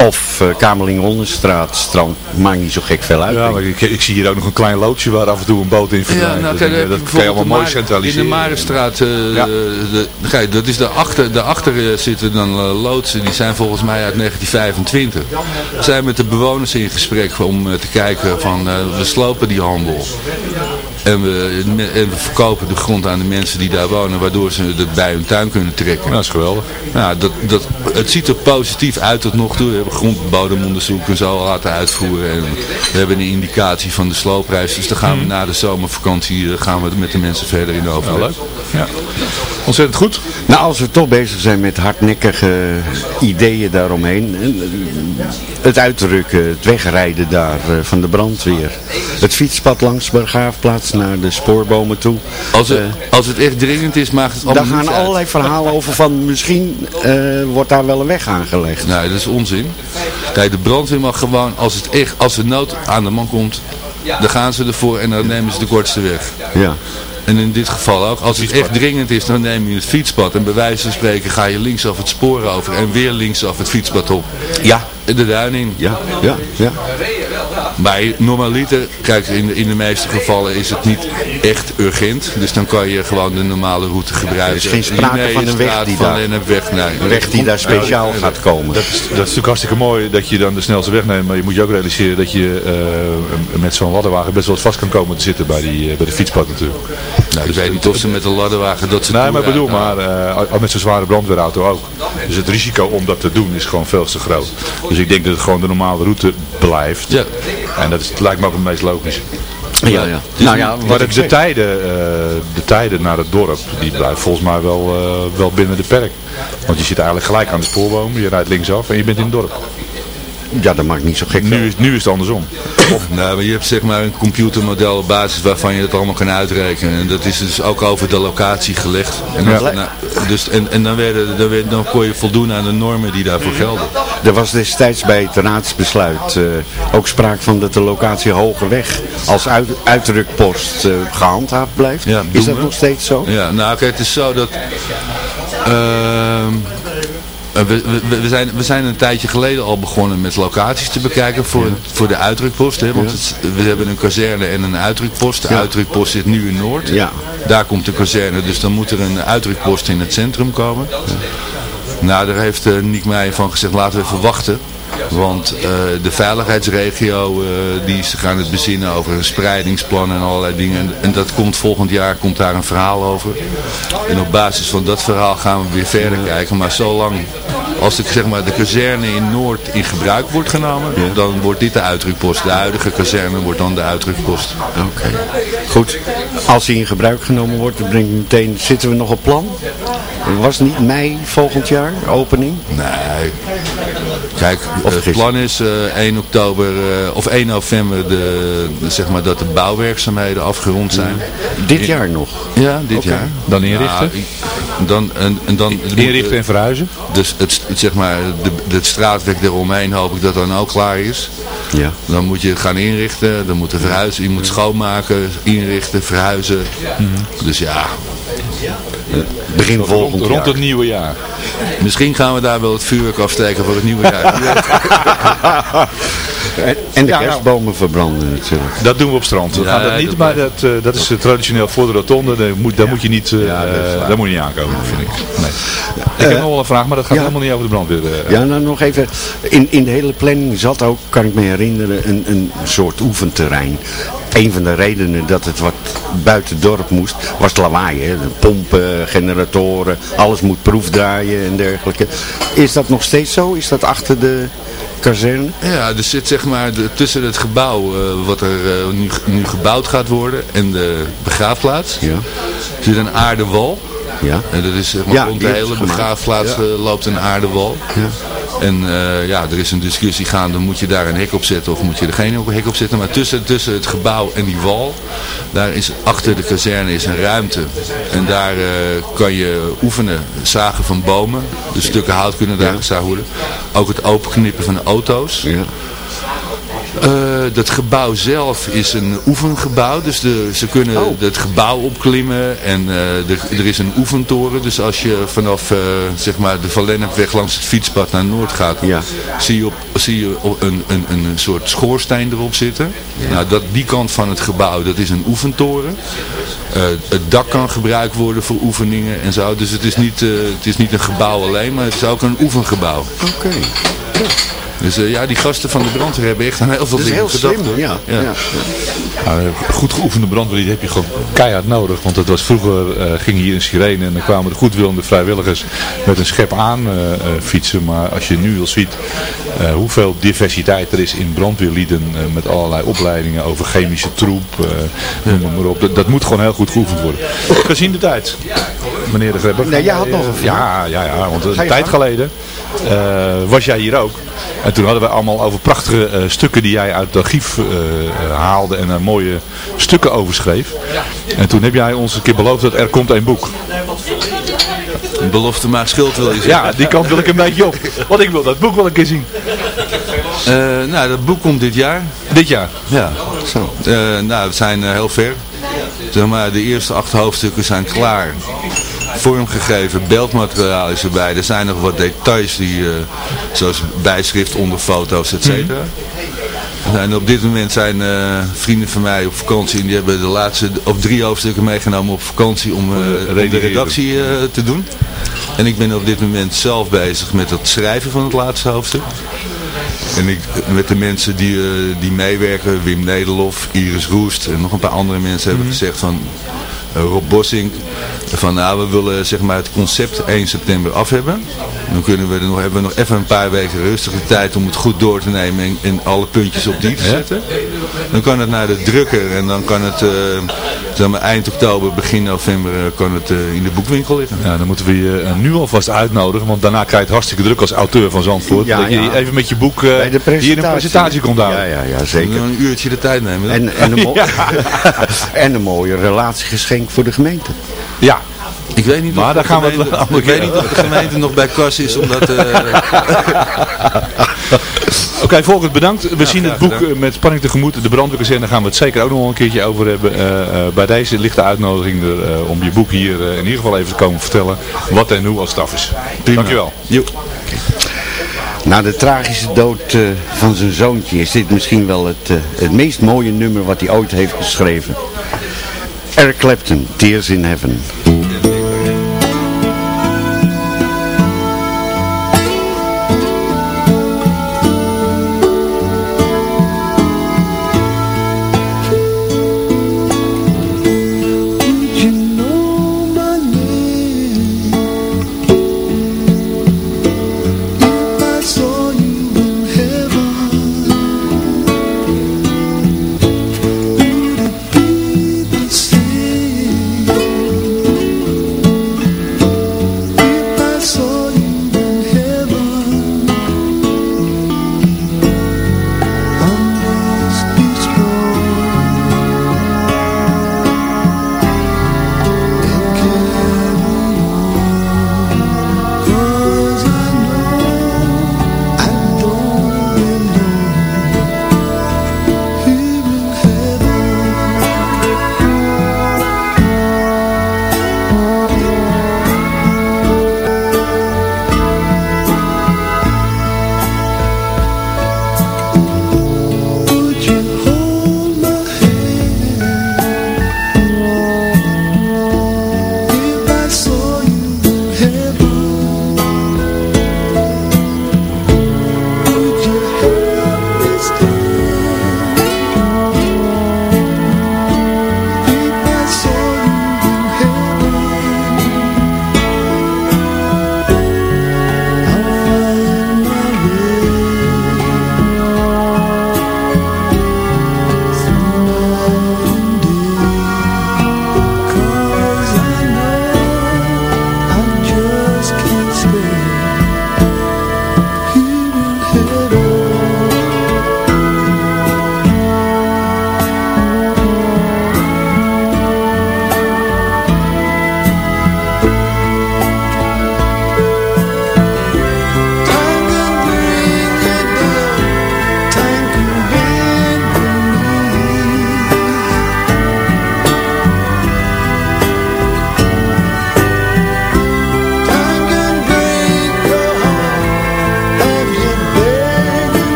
of uh, Kamerling-Hondenstraat Strand, maakt niet zo gek veel uit. Ja, maar ik. ik, zie hier ook nog een klein loodsje waar af en toe een boot in verdwijnt. nou, Dus kijk, ik, eh, dat kan je allemaal mooi centraliseren. In de Marenstraat, eh, Ja. de, kijk, dat is de achter, de achter eh, zitten dan loodsen, die zijn volgens mij uit 1925. We zijn met de bewoners in gesprek om te kijken van, eh, we slopen die handel. En we, en we verkopen de grond aan de mensen die daar wonen, waardoor ze het bij hun tuin kunnen trekken. Dat is geweldig. Nou, dat, dat, het ziet er positief uit tot nog toe. We hebben grondbodemonderzoek en zo laten uitvoeren. En we hebben een indicatie van de sloopprijs. Dus dan gaan we na de zomervakantie eh, gaan we met de mensen verder in overleg. leuk. Ja. Ontzettend goed. Nou, als we toch bezig zijn met hardnekkige ideeën daaromheen. eh, Het uitrukken, het wegrijden daar eh, van de brandweer. Het fietspad langs de begraafplaats naar de spoorbomen toe. Als het, als het echt dringend is, maakt het Daar allemaal gaan niets uit. allerlei verhalen over van misschien eh, wordt daar wel een weg aangelegd. Nee, dat is onzin. Kijk, de brandweer mag gewoon, als het echt, als er nood aan de man komt, dan gaan ze ervoor en dan nemen ze de kortste weg. Ja. En in dit geval ook, als het echt dringend is, dan neem je het fietspad. En bij wijze van spreken ga je linksaf het spoor over en weer linksaf het fietspad op. Ja. De duin in. Ja, ja, ja. Maar normaliter, kijk, in, in de meeste gevallen is het niet echt urgent. Dus dan kan je gewoon de normale route gebruiken. Er is geen sprake van een weg die van daar- nee. Een weg die daar speciaal Nou, gaat komen. Dat is, dat is natuurlijk hartstikke mooi dat je dan de snelste weg neemt. Maar je moet je ook realiseren dat je eh, met zo'n ladderwagen best wel eens vast kan komen te zitten bij, die, eh, bij de fietspad natuurlijk. Nou, ik weet niet of ze met een ladderwagen dat ze Nee, maar ik bedoel, maar eh, al met zo'n zware brandweerauto ook. Dus het risico om dat te doen is gewoon veel te groot. Dus ik denk dat het gewoon de normale route blijft. Ja. En dat is, lijkt me ook het meest logisch. Ja, ja. Nou ja, Maar de, de, tijden, eh, de tijden naar het dorp, die blijven volgens mij wel, eh, wel binnen de perk. Want je zit eigenlijk gelijk aan de spoorboom, je rijdt linksaf en je bent in het dorp. Ja, dat maakt niet zo gek. Nu, is- nu is het andersom. Nou, maar je hebt zeg maar een computermodel op basis waarvan je het allemaal kan uitrekenen. En dat is dus ook over de locatie gelegd. En, Ja. nou, dus, en, en dan, werden, dan, werd, dan kon je voldoen aan de normen die daarvoor gelden. Er was destijds bij het raadsbesluit eh, ook sprake van dat de locatie Hogeweg als uit, uitdrukpost eh, gehandhaafd blijft. Ja, Is dat we. nog steeds zo? Ja, nou kijk, het is zo dat... ehm, we, we, we, zijn, we zijn een tijdje geleden al begonnen met locaties te bekijken voor, voor de uitdrukpost. Hè, want het- we hebben een kazerne en een uitdrukpost. De Ja. uitdrukpost zit nu in Noord. Ja. Daar komt de kazerne, dus dan moet er een uitdrukpost in het centrum komen. Nou, daar heeft uh, Niek Meijer van gezegd, laten we even wachten. Want eh, de veiligheidsregio eh, die is gaan het bezinnen over een spreidingsplan en allerlei dingen. En, en dat komt volgend jaar komt daar een verhaal over. En op basis van dat verhaal gaan we weer verder kijken. Maar zolang als de, zeg maar, de kazerne in Noord in gebruik wordt genomen, dan wordt dit de uitdrukpost. De huidige kazerne wordt dan de uitdrukpost. Oké. Goed. Als die in gebruik genomen wordt, dan brengt meteen, zitten we nog op plan? Was niet mei volgend jaar, opening? Nee. Kijk, Of het plan is eh 1 oktober eh, of 1 november de, de- zeg maar dat de bouwwerkzaamheden afgerond zijn. Dit jaar nog? Ja, dit jaar. Dan inrichten? Ja, dan, en, en dan, Inrichten en verhuizen? Dus het, het, zeg maar, de, het straatwerk eromheen hoop ik dat dan ook klaar is. Ja. Dan moet je gaan inrichten, dan moet er verhuizen, je moet schoonmaken, inrichten, verhuizen. Dus ja, Begin volgend Rond, rond jaar. het nieuwe jaar. Misschien gaan we daar wel het vuurwerk afsteken voor het nieuwe jaar. En, en de nou. kerstbomen verbranden natuurlijk. Dat doen we op strand. We Ja, gaan dat niet, dat maar dat, eh, dat is eh, traditioneel voor de rotonde. Daar moet, daar moet je niet, daar moet je niet aankomen, vind ik. Nee. ik heb nog wel een vraag, maar dat gaat ja. helemaal niet over de brandweer. Ja, nou nog even. In, in de hele planning zat ook, kan ik me herinneren, een, een soort oefenterrein. Een van de redenen dat het wat buiten het dorp moest, was lawaai. Hè? De Pompen, generatoren, alles moet proefdraaien en dergelijke. Is dat nog steeds zo? Is dat achter de kazerne? Ja, er zit zeg maar de, tussen het gebouw eh, wat er eh, nu, nu gebouwd gaat worden en de begraafplaats. Ja. zit een aardewal. Ja. En dat is zeg maar Ja, rond de hele begraafplaats eh, loopt een aardewal. Ja. En eh, ja, er is een discussie gaande, moet je daar een hek op zetten of moet je er geen hek op zetten. Maar tussen, tussen het gebouw en die wal, daar is achter de kazerne is een ruimte. En daar eh, kan je oefenen, zagen van bomen. De stukken hout kunnen daar gezaagd worden. Ook het openknippen van auto's. Ja. Eh, dat gebouw zelf is een oefengebouw, dus de, ze kunnen Oh. het gebouw opklimmen en eh, er, is een oefentoren. Dus als je vanaf eh, zeg maar de Van langs het fietspad naar Noord gaat, Ja. zie je, op, zie je op een, een, een soort schoorsteen erop zitten. Nou, dat, die kant van het gebouw, dat is een oefentoren. Het dak kan gebruikt worden voor oefeningen en zo. Dus het is niet, het is niet een gebouw alleen, maar het is ook een oefengebouw. Oké. Dus eh, ja, die gasten van de brandweer hebben echt aan heel veel Dat is dingen heel slim, hoor. ja. ja. Nou, eh, goed geoefende brandweer heb je gewoon keihard nodig. Want het was vroeger, eh, ging hier een sirene en dan kwamen de goedwillende vrijwilligers met een schep aan fietsen. Maar als je nu al ziet hoeveel diversiteit er is in brandweerlieden met allerlei opleidingen over chemische troep, noem maar, maar op. Dat, dat moet gewoon heel goed geoefend worden. Gezien de tijd, meneer de Grebber. Nee, jij had nog een vraag. Ja, ja, ja, want een tijd geleden eh, was jij hier ook. En toen hadden we allemaal over prachtige eh, stukken die jij uit het archief eh, haalde en er mooie stukken over schreef. En toen heb jij ons een keer beloofd dat er komt een boek. Een belofte maakt schuld wil je zeggen. Ja, die kant wil ik een beetje op. Want ik wil dat boek wel een keer zien. Eh, nou, dat boek komt dit jaar. Dit jaar. Ja. Zo. Eh, nou, we zijn heel ver. Zeg maar, de eerste acht hoofdstukken zijn klaar. Vormgegeven, beeldmateriaal is erbij. Er zijn nog wat details, die, eh, zoals bijschrift onder foto's, et cetera. En op dit moment zijn eh, vrienden van mij op vakantie en die hebben de laatste of drie hoofdstukken meegenomen op vakantie om, eh, om de redactie te doen. En ik ben op dit moment zelf bezig met het schrijven van het laatste hoofdstuk. En ik, met de mensen die, die meewerken, Wim Nederlof, Iris Roest en nog een paar andere mensen hebben gezegd van Rob Bossing, van nou we willen zeg maar het concept 1 september af hebben. Dan kunnen we er nog, hebben we nog even een paar weken rustige tijd om het goed door te nemen en, en alle puntjes op die te zetten. Dan kan het naar de drukker en dan kan het eh, zeg maar, eind oktober, begin november eh, kan het eh, in de boekwinkel liggen. Ja, dan moeten we je nu alvast uitnodigen, want daarna krijg je het hartstikke druk als auteur van Zandvoort. Ja, dat je ja. even met je boek eh, Bij de presentatie. hier een presentatie komt houden. Ja, ja, ja, Dan zeker. een uurtje de tijd nemen. dan. En, en, een en een mooie relatiegeschenk voor de gemeente. Ja, Ik weet niet Maar of gaan we het Ik weet niet of de gemeente nog bij kas is, omdat... eh, Oké, volgend bedankt. We zien het boek gedaan. eh, met spanning tegemoet. De brandweerkazerne daar gaan we het zeker ook nog wel een keertje over hebben. Eh, eh, bij deze ligt de uitnodiging er, eh, om je boek hier in ieder geval even te komen vertellen. Wat en hoe als het af is. Dankjewel. Na de tragische dood eh, van zijn zoontje is dit misschien wel het, het meest mooie nummer wat hij ooit heeft geschreven. Eric Clapton, Tears in Heaven.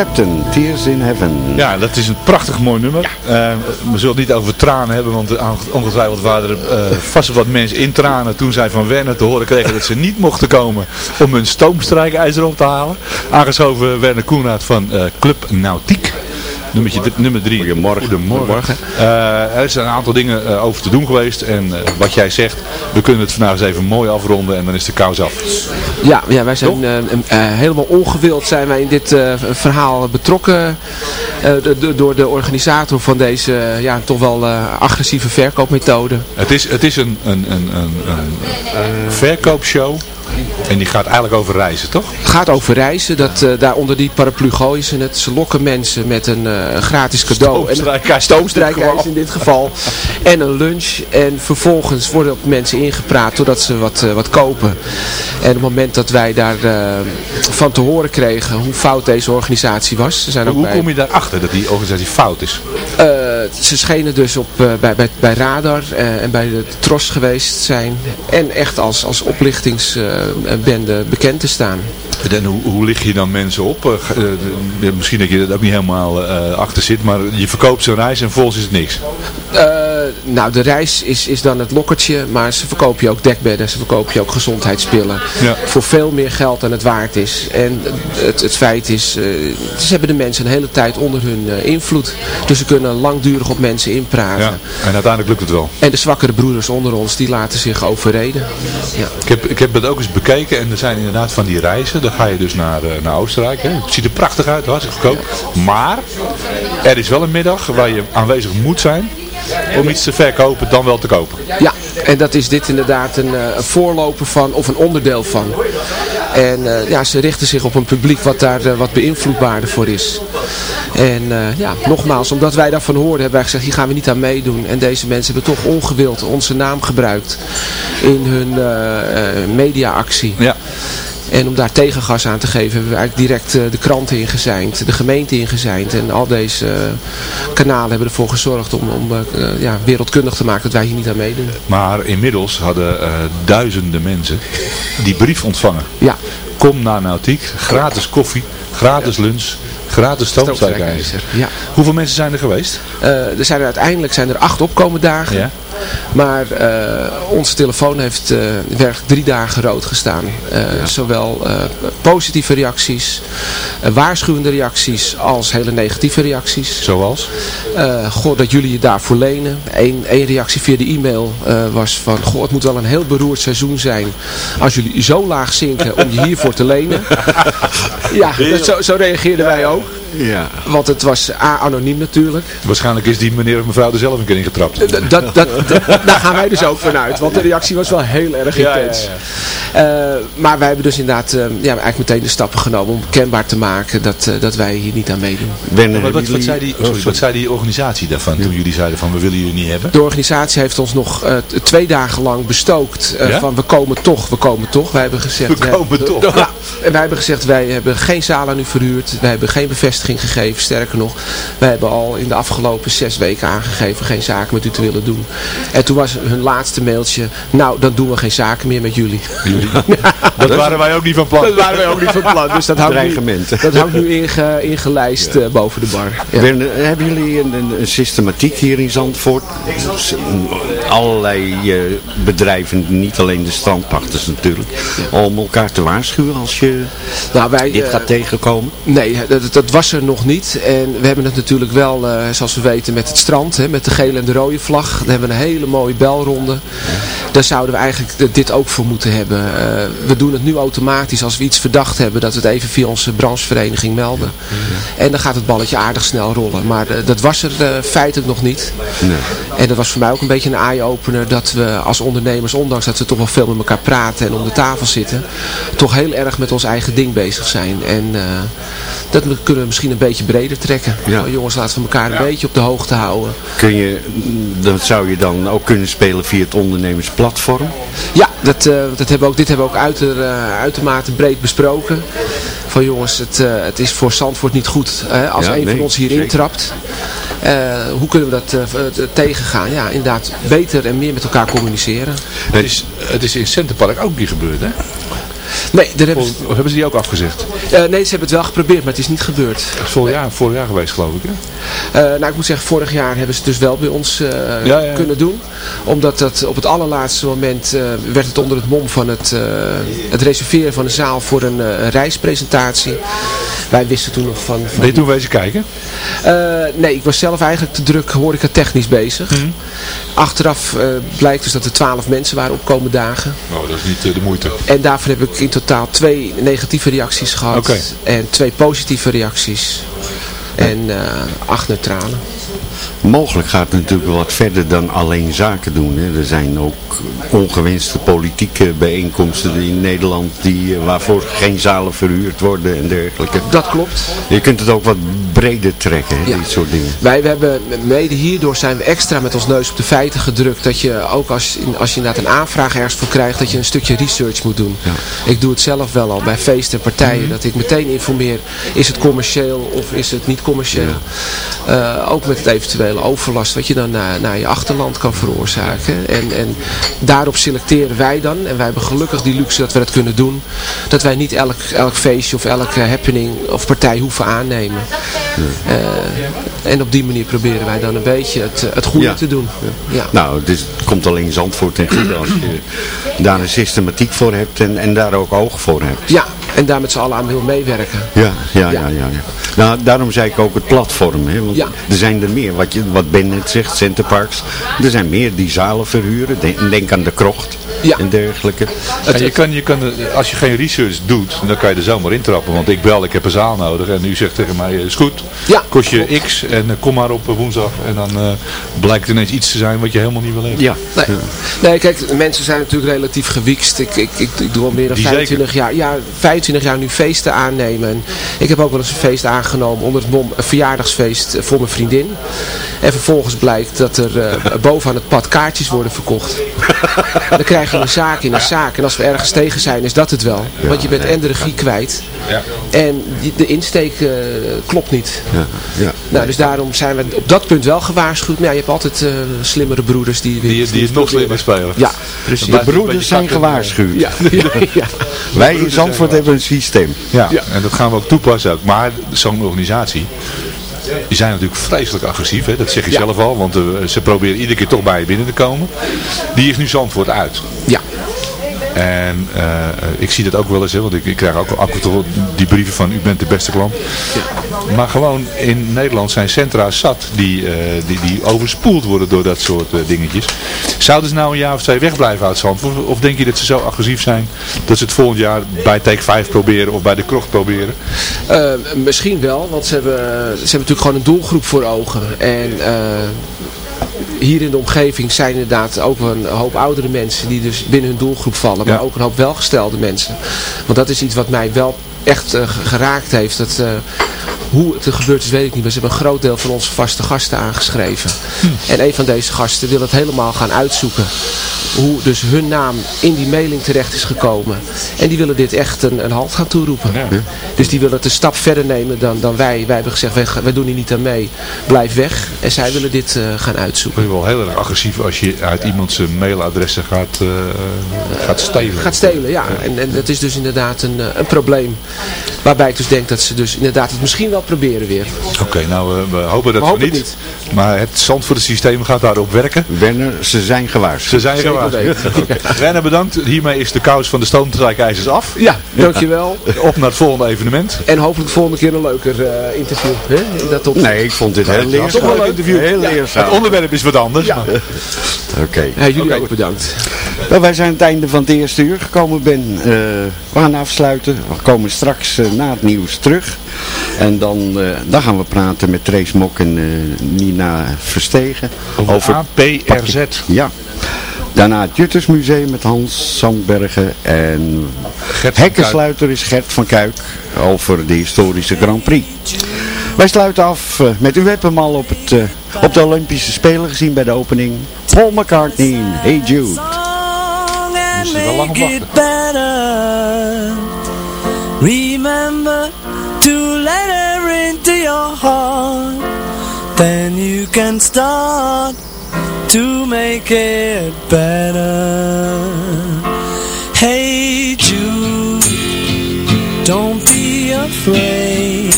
Clapton, Tears in Heaven. Ja, dat is een prachtig mooi nummer. Eh, we zullen het niet over tranen hebben, want ongetwijfeld waren er eh, vast wel wat mensen in tranen toen zij van Werner te horen kregen dat ze niet mochten komen om hun stoomstrijkijzer op te halen. Aangeschoven Werner Koenraad van eh, Club Nautiek. Nummertje, nummer drie. Goedemorgen. Goedemorgen. Eh, er zijn een aantal dingen eh, over te doen geweest. En eh, wat jij zegt, we kunnen het vandaag eens even mooi afronden en dan is de kous af. Ja, ja wij zijn helemaal ongewild zijn wij in dit eh, verhaal betrokken eh, de- door de organisator van deze ja, toch wel eh, agressieve verkoopmethode. Het is, het is een, een, een, een, een verkoopshow. En die gaat eigenlijk over reizen, toch? Het gaat over reizen, dat, eh, daar onder die paraplu gooien ze het. Ze lokken mensen met een eh, gratis cadeau. Stoomstrijkijzer in dit geval. En een lunch. En vervolgens worden op mensen ingepraat doordat ze wat, eh, wat kopen. En op het moment dat wij daar van te horen kregen hoe fout deze organisatie was. Ze zijn ook Hoe bij, kom je daarachter dat die organisatie fout is? Eh, ze schenen dus op, eh, bij, bij, bij Radar eh, en bij de Tros geweest zijn. En echt als, als oplichtingsbende bekend te staan. En hoe, hoe lig je dan mensen op? Misschien dat je dat ook niet helemaal achter zit, maar je verkoopt zo'n reis en volgens is het niks. Eh, nou, de reis is, is dan het lokkertje, maar ze verkopen je ook dekbedden, ze verkopen je ook gezondheidspillen. Ja. Voor veel meer geld dan het waard is. En het, het feit is, eh, ze hebben de mensen een hele tijd onder hun eh, invloed. Dus ze kunnen langdurig op mensen inpraten. Ja. En uiteindelijk lukt het wel. En de zwakkere broeders onder ons, die laten zich overreden. Ja. Ik heb, ik heb het ook eens bekeken en er zijn inderdaad van die reizen. Dan ga je dus naar, naar Oostenrijk. Hè. Het ziet er prachtig uit, hartstikke goedkoop. Maar er is wel een middag waar je aanwezig moet zijn om iets te verkopen dan wel te kopen. Ja, en dat is dit inderdaad een, eh, een voorloper van, of een onderdeel van. En eh, ja, ze richten zich op een publiek wat daar eh, wat beïnvloedbaarder voor is. En ja, nogmaals, omdat wij daarvan hoorden, hebben wij gezegd, hier gaan we niet aan meedoen. En deze mensen hebben toch ongewild onze naam gebruikt in hun mediaactie. Ja. En om daar tegengas aan te geven hebben we eigenlijk direct eh, de kranten ingezeind, de gemeente ingezeind. En al deze eh, kanalen hebben ervoor gezorgd om, om eh, ja, wereldkundig te maken dat wij hier niet aan meedoen. Maar inmiddels hadden duizenden mensen die brief ontvangen. Ja. Kom naar Nautiek, gratis koffie, gratis lunch, gratis stoomstrijkijzer. Ja. Hoeveel mensen zijn er geweest? Er zijn er uiteindelijk zijn er acht opkomen dagen. Ja. Maar eh, onze telefoon heeft eh, werkelijk drie dagen rood gestaan. Eh, Zowel positieve reacties, waarschuwende reacties als hele negatieve reacties. Zoals? Goh, dat jullie je daarvoor lenen. Eén één reactie via de e-mail was van... Goh, het moet wel een heel beroerd seizoen zijn als jullie zo laag zinken om je hiervoor te lenen. ja, dat, zo, zo reageerden wij ook. Ja. Want het was A, anoniem natuurlijk. Waarschijnlijk is die meneer of mevrouw er zelf een keer in getrapt. Dat, dat, dat, daar gaan wij dus ook vanuit. Want de reactie was wel heel erg Ja, ja, intens. Eh, maar wij hebben dus inderdaad eh, ja, eigenlijk meteen de stappen genomen om kenbaar te maken dat, eh, dat wij hier niet aan meedoen. Werner, Wat, wat, zei die, sorry, wat zei die organisatie daarvan toen jullie zeiden van we willen jullie niet hebben? De organisatie heeft ons nog eh, twee dagen lang bestookt eh, Ja? van we komen toch, we komen toch. Wij hebben gezegd, We wij- komen toch. Ja, en wij hebben gezegd wij hebben geen zaal aan u verhuurd. Wij hebben geen bevestiging gegeven. Sterker nog, wij hebben al in de afgelopen zes weken aangegeven geen zaken met u te willen doen. En toen was hun laatste mailtje, nou dan doen we geen zaken meer met jullie. Dat waren wij ook niet van plan. Dat waren wij ook niet van plan. Dus dat hangt nu, dat hangt nu inge, ingelijst eh, boven de bar. Ja. Werner, hebben jullie een, een, een systematiek hier in Zandvoort? Allerlei eh, bedrijven, niet alleen de strandpachters natuurlijk, om elkaar te waarschuwen als je Nou, wij, dit eh, gaat tegenkomen? Nee, dat, dat was er nog niet. En we hebben het natuurlijk wel, eh, zoals we weten, met het strand. Hè, met de gele en de rode vlag. Daar hebben we een hele mooie belronde. Daar zouden we eigenlijk dit ook voor moeten hebben. Eh, we doen het nu automatisch als we iets verdacht hebben. Dat we het even via onze branchevereniging melden. En dan gaat het balletje aardig snel rollen. Maar eh, dat was er feitelijk nog niet. Nee. En dat was voor mij ook een beetje een eye-opener dat we als ondernemers, ondanks dat we toch wel veel met elkaar praten en om de tafel zitten, toch heel erg met ons eigen ding bezig zijn. En dat we- kunnen we misschien een beetje breder trekken. Ja. Oh, jongens, laten we elkaar een beetje op de hoogte houden. Kun je, dat zou je dan ook kunnen spelen via het ondernemersplatform? Ja, dat, eh, dat hebben we ook, dit hebben we ook uiter, eh, uitermate breed besproken. Van jongens, het, eh, het is voor Zandvoort niet goed hè, als Ja, een nee, van ons hier zeker. intrapt. Eh, hoe kunnen we dat tegengaan? Ja, inderdaad, beter en meer met elkaar communiceren. Het is, het is in Centerpark ook niet gebeurd, hè? Nee, daar hebben, ze, Of hebben ze die ook afgezegd? eh, nee, ze hebben het wel geprobeerd, maar het is niet gebeurd. Dat is vorig jaar, vorig jaar geweest geloof ik. Hè? Eh, nou, ik moet zeggen, vorig jaar hebben ze het dus wel bij ons eh, Ja, ja. kunnen doen. Omdat dat op het allerlaatste moment werd het onder het mom van het, het reserveren van de zaal voor een reispresentatie. Wij wisten toen nog van... van Ben je toen wezen kijken? Nee, ik was zelf eigenlijk te druk horeca technisch bezig. Mhm. Achteraf blijkt dus dat er twaalf mensen waren opkomen dagen. Nou, dat is niet de moeite. En daarvoor heb ik in totaal twee negatieve reacties gehad. En twee positieve reacties. En eh, acht neutrale. Mogelijk gaat het natuurlijk wat verder dan alleen zaken doen. Hè. Er zijn ook ongewenste politieke bijeenkomsten in Nederland die, eh, waarvoor geen zalen verhuurd worden en dergelijke. Dat klopt. Je kunt het ook wat breder trekken, hè, dit soort dingen. Wij we hebben, mede hierdoor zijn we extra met ons neus op de feiten gedrukt. Dat je ook als, als je inderdaad een aanvraag ergens voor krijgt, dat je een stukje research moet doen. Ik doe het zelf wel al bij feesten en partijen. Dat ik meteen informeer, is het commercieel of is het niet commercieel. Eh, ook met het overlast wat je dan naar, naar je achterland kan veroorzaken. En, en daarop selecteren wij dan, en wij hebben gelukkig die luxe dat we dat kunnen doen. Dat wij niet elk, elk feestje of elke happening of partij hoeven aannemen. Eh, en op die manier proberen wij dan een beetje het, het goede Ja. te doen. Ja. Nou, het komt alleen Zandvoort ten goede als je daar een systematiek voor hebt en, en daar ook oog voor hebt. ja, en daar met z'n allen aan wil meewerken. Ja, ja, ja, ja. ja. Nou, daarom zei ik ook het platform. Hè, want Ja. er zijn er meer. Wat, je, wat Ben net zegt, Centerparks. Er zijn meer die zalen verhuren. Denk, denk aan de krocht en dergelijke. En je kan, je kan, als je geen research doet, dan kan je er zomaar intrappen. Want ik bel, ik heb een zaal nodig. En u zegt tegen mij, eh, is goed. Ja, Kost je x en eh, kom maar op eh, woensdag. En dan eh, blijkt ineens iets te zijn wat je helemaal niet wil hebben. Ja. Nee. nee, kijk, mensen zijn natuurlijk relatief gewiekst. Ik, ik, ik, ik doe al meer dan Die 25 jaar, ja, 25 jaar nu feesten aannemen. En ik heb ook wel eens een feest aangenomen onder het mom, een verjaardagsfeest voor mijn vriendin. En vervolgens blijkt dat er eh, boven aan het pad kaartjes worden verkocht. Dan krijg je een zaak in een zaak. En als we ergens tegen zijn, is dat het wel. Want je bent en de regie kwijt. Ja. En die- de insteek eh, klopt niet. Ja, ja. Nou, dus daarom zijn we op dat punt wel gewaarschuwd. Maar ja, je hebt altijd eh, slimmere broeders die... Die, die het nog slimmer spelen. Ja, precies. De broeders zijn gewaarschuwd. Ja, ja, ja. Wij in Zandvoort hebben een systeem. Ja, en dat gaan we ook toepassen ook. Maar zo'n organisatie, die zijn natuurlijk vreselijk agressief. Hè? Dat zeg je Ja. zelf al, want eh, ze proberen iedere keer toch bij je binnen te komen. Die is nu Zandvoort uit. Ja. En eh, ik zie dat ook wel eens, hè, want ik, ik krijg ook af en toe die brieven van u bent de beste klant. Maar gewoon in Nederland zijn centra zat die, eh, die, die overspoeld worden door dat soort eh, dingetjes. Zouden ze nou een jaar of twee wegblijven uit Zandvoort? Of denk je dat ze zo agressief zijn dat ze het volgend jaar bij Take 5 proberen of bij de krocht proberen? Misschien wel, want ze hebben, ze hebben natuurlijk gewoon een doelgroep voor ogen. En hier in de omgeving zijn inderdaad ook een hoop oudere mensen die dus binnen hun doelgroep vallen. Maar Ja. ook een hoop welgestelde mensen. Want dat is iets wat mij wel echt eh, ge- geraakt heeft. Dat, eh, hoe het er gebeurd is weet ik niet. Maar ze hebben een groot deel van onze vaste gasten aangeschreven. En een van deze gasten wil het helemaal gaan uitzoeken. Hoe dus hun naam in die mailing terecht is gekomen. En die willen dit echt een, een halt gaan toeroepen. Dus die willen het een stap verder nemen dan, dan wij. Wij hebben gezegd, wij, wij doen hier niet aan mee. Blijf weg. En zij willen dit eh, gaan uitzoeken. Ben je wel heel erg agressief als je uit iemand zijn mailadressen gaat, eh, gaat stelen. Gaat stelen, ja. En, en dat is dus inderdaad een, eh, een probleem. Waarbij ik dus denk dat ze dus inderdaad het misschien wel proberen weer. Oké, nou we, we hopen dat We we, hopen niet. Maar het Zandvoort systeem gaat daarop werken. Werner, ze zijn gewaarschuwd. Ze zijn Zeker gewaarschuwd. weten. Renner bedankt. Hiermee is de kous van de stoomstrijkijzers af. Ja, dankjewel. Op naar het volgende evenement. En hopelijk de volgende keer een leuker eh, interview. Hè? Dat op... Nee, ik vond dit heel het leerzaam. toch wel een interview. Heel Het leerzaam. onderwerp is wat anders. Ja. maar- Oké. Ja, jullie ook bedankt. Nou, wij zijn aan het einde van het eerste uur gekomen, Ben. Eh, we gaan afsluiten. We komen straks eh, na het nieuws terug. En dan, eh, dan gaan we praten met Trace Mok en eh, Nina Verstegen. Over APRZ. Ja. Daarna het Juttersmuseum met Hans Sandbergen. En hekkensluiter is Gert van Kuik over de historische Grand Prix. Wij sluiten af eh, met, u hebt hem al op, het, op de Olympische Spelen gezien bij de opening. Paul McCartney Hey Jude. Moest er wel lang op make wachten. it better. Remember your heart Then you can start to make it better. Hey Jude, don't be afraid.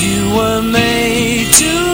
You were made to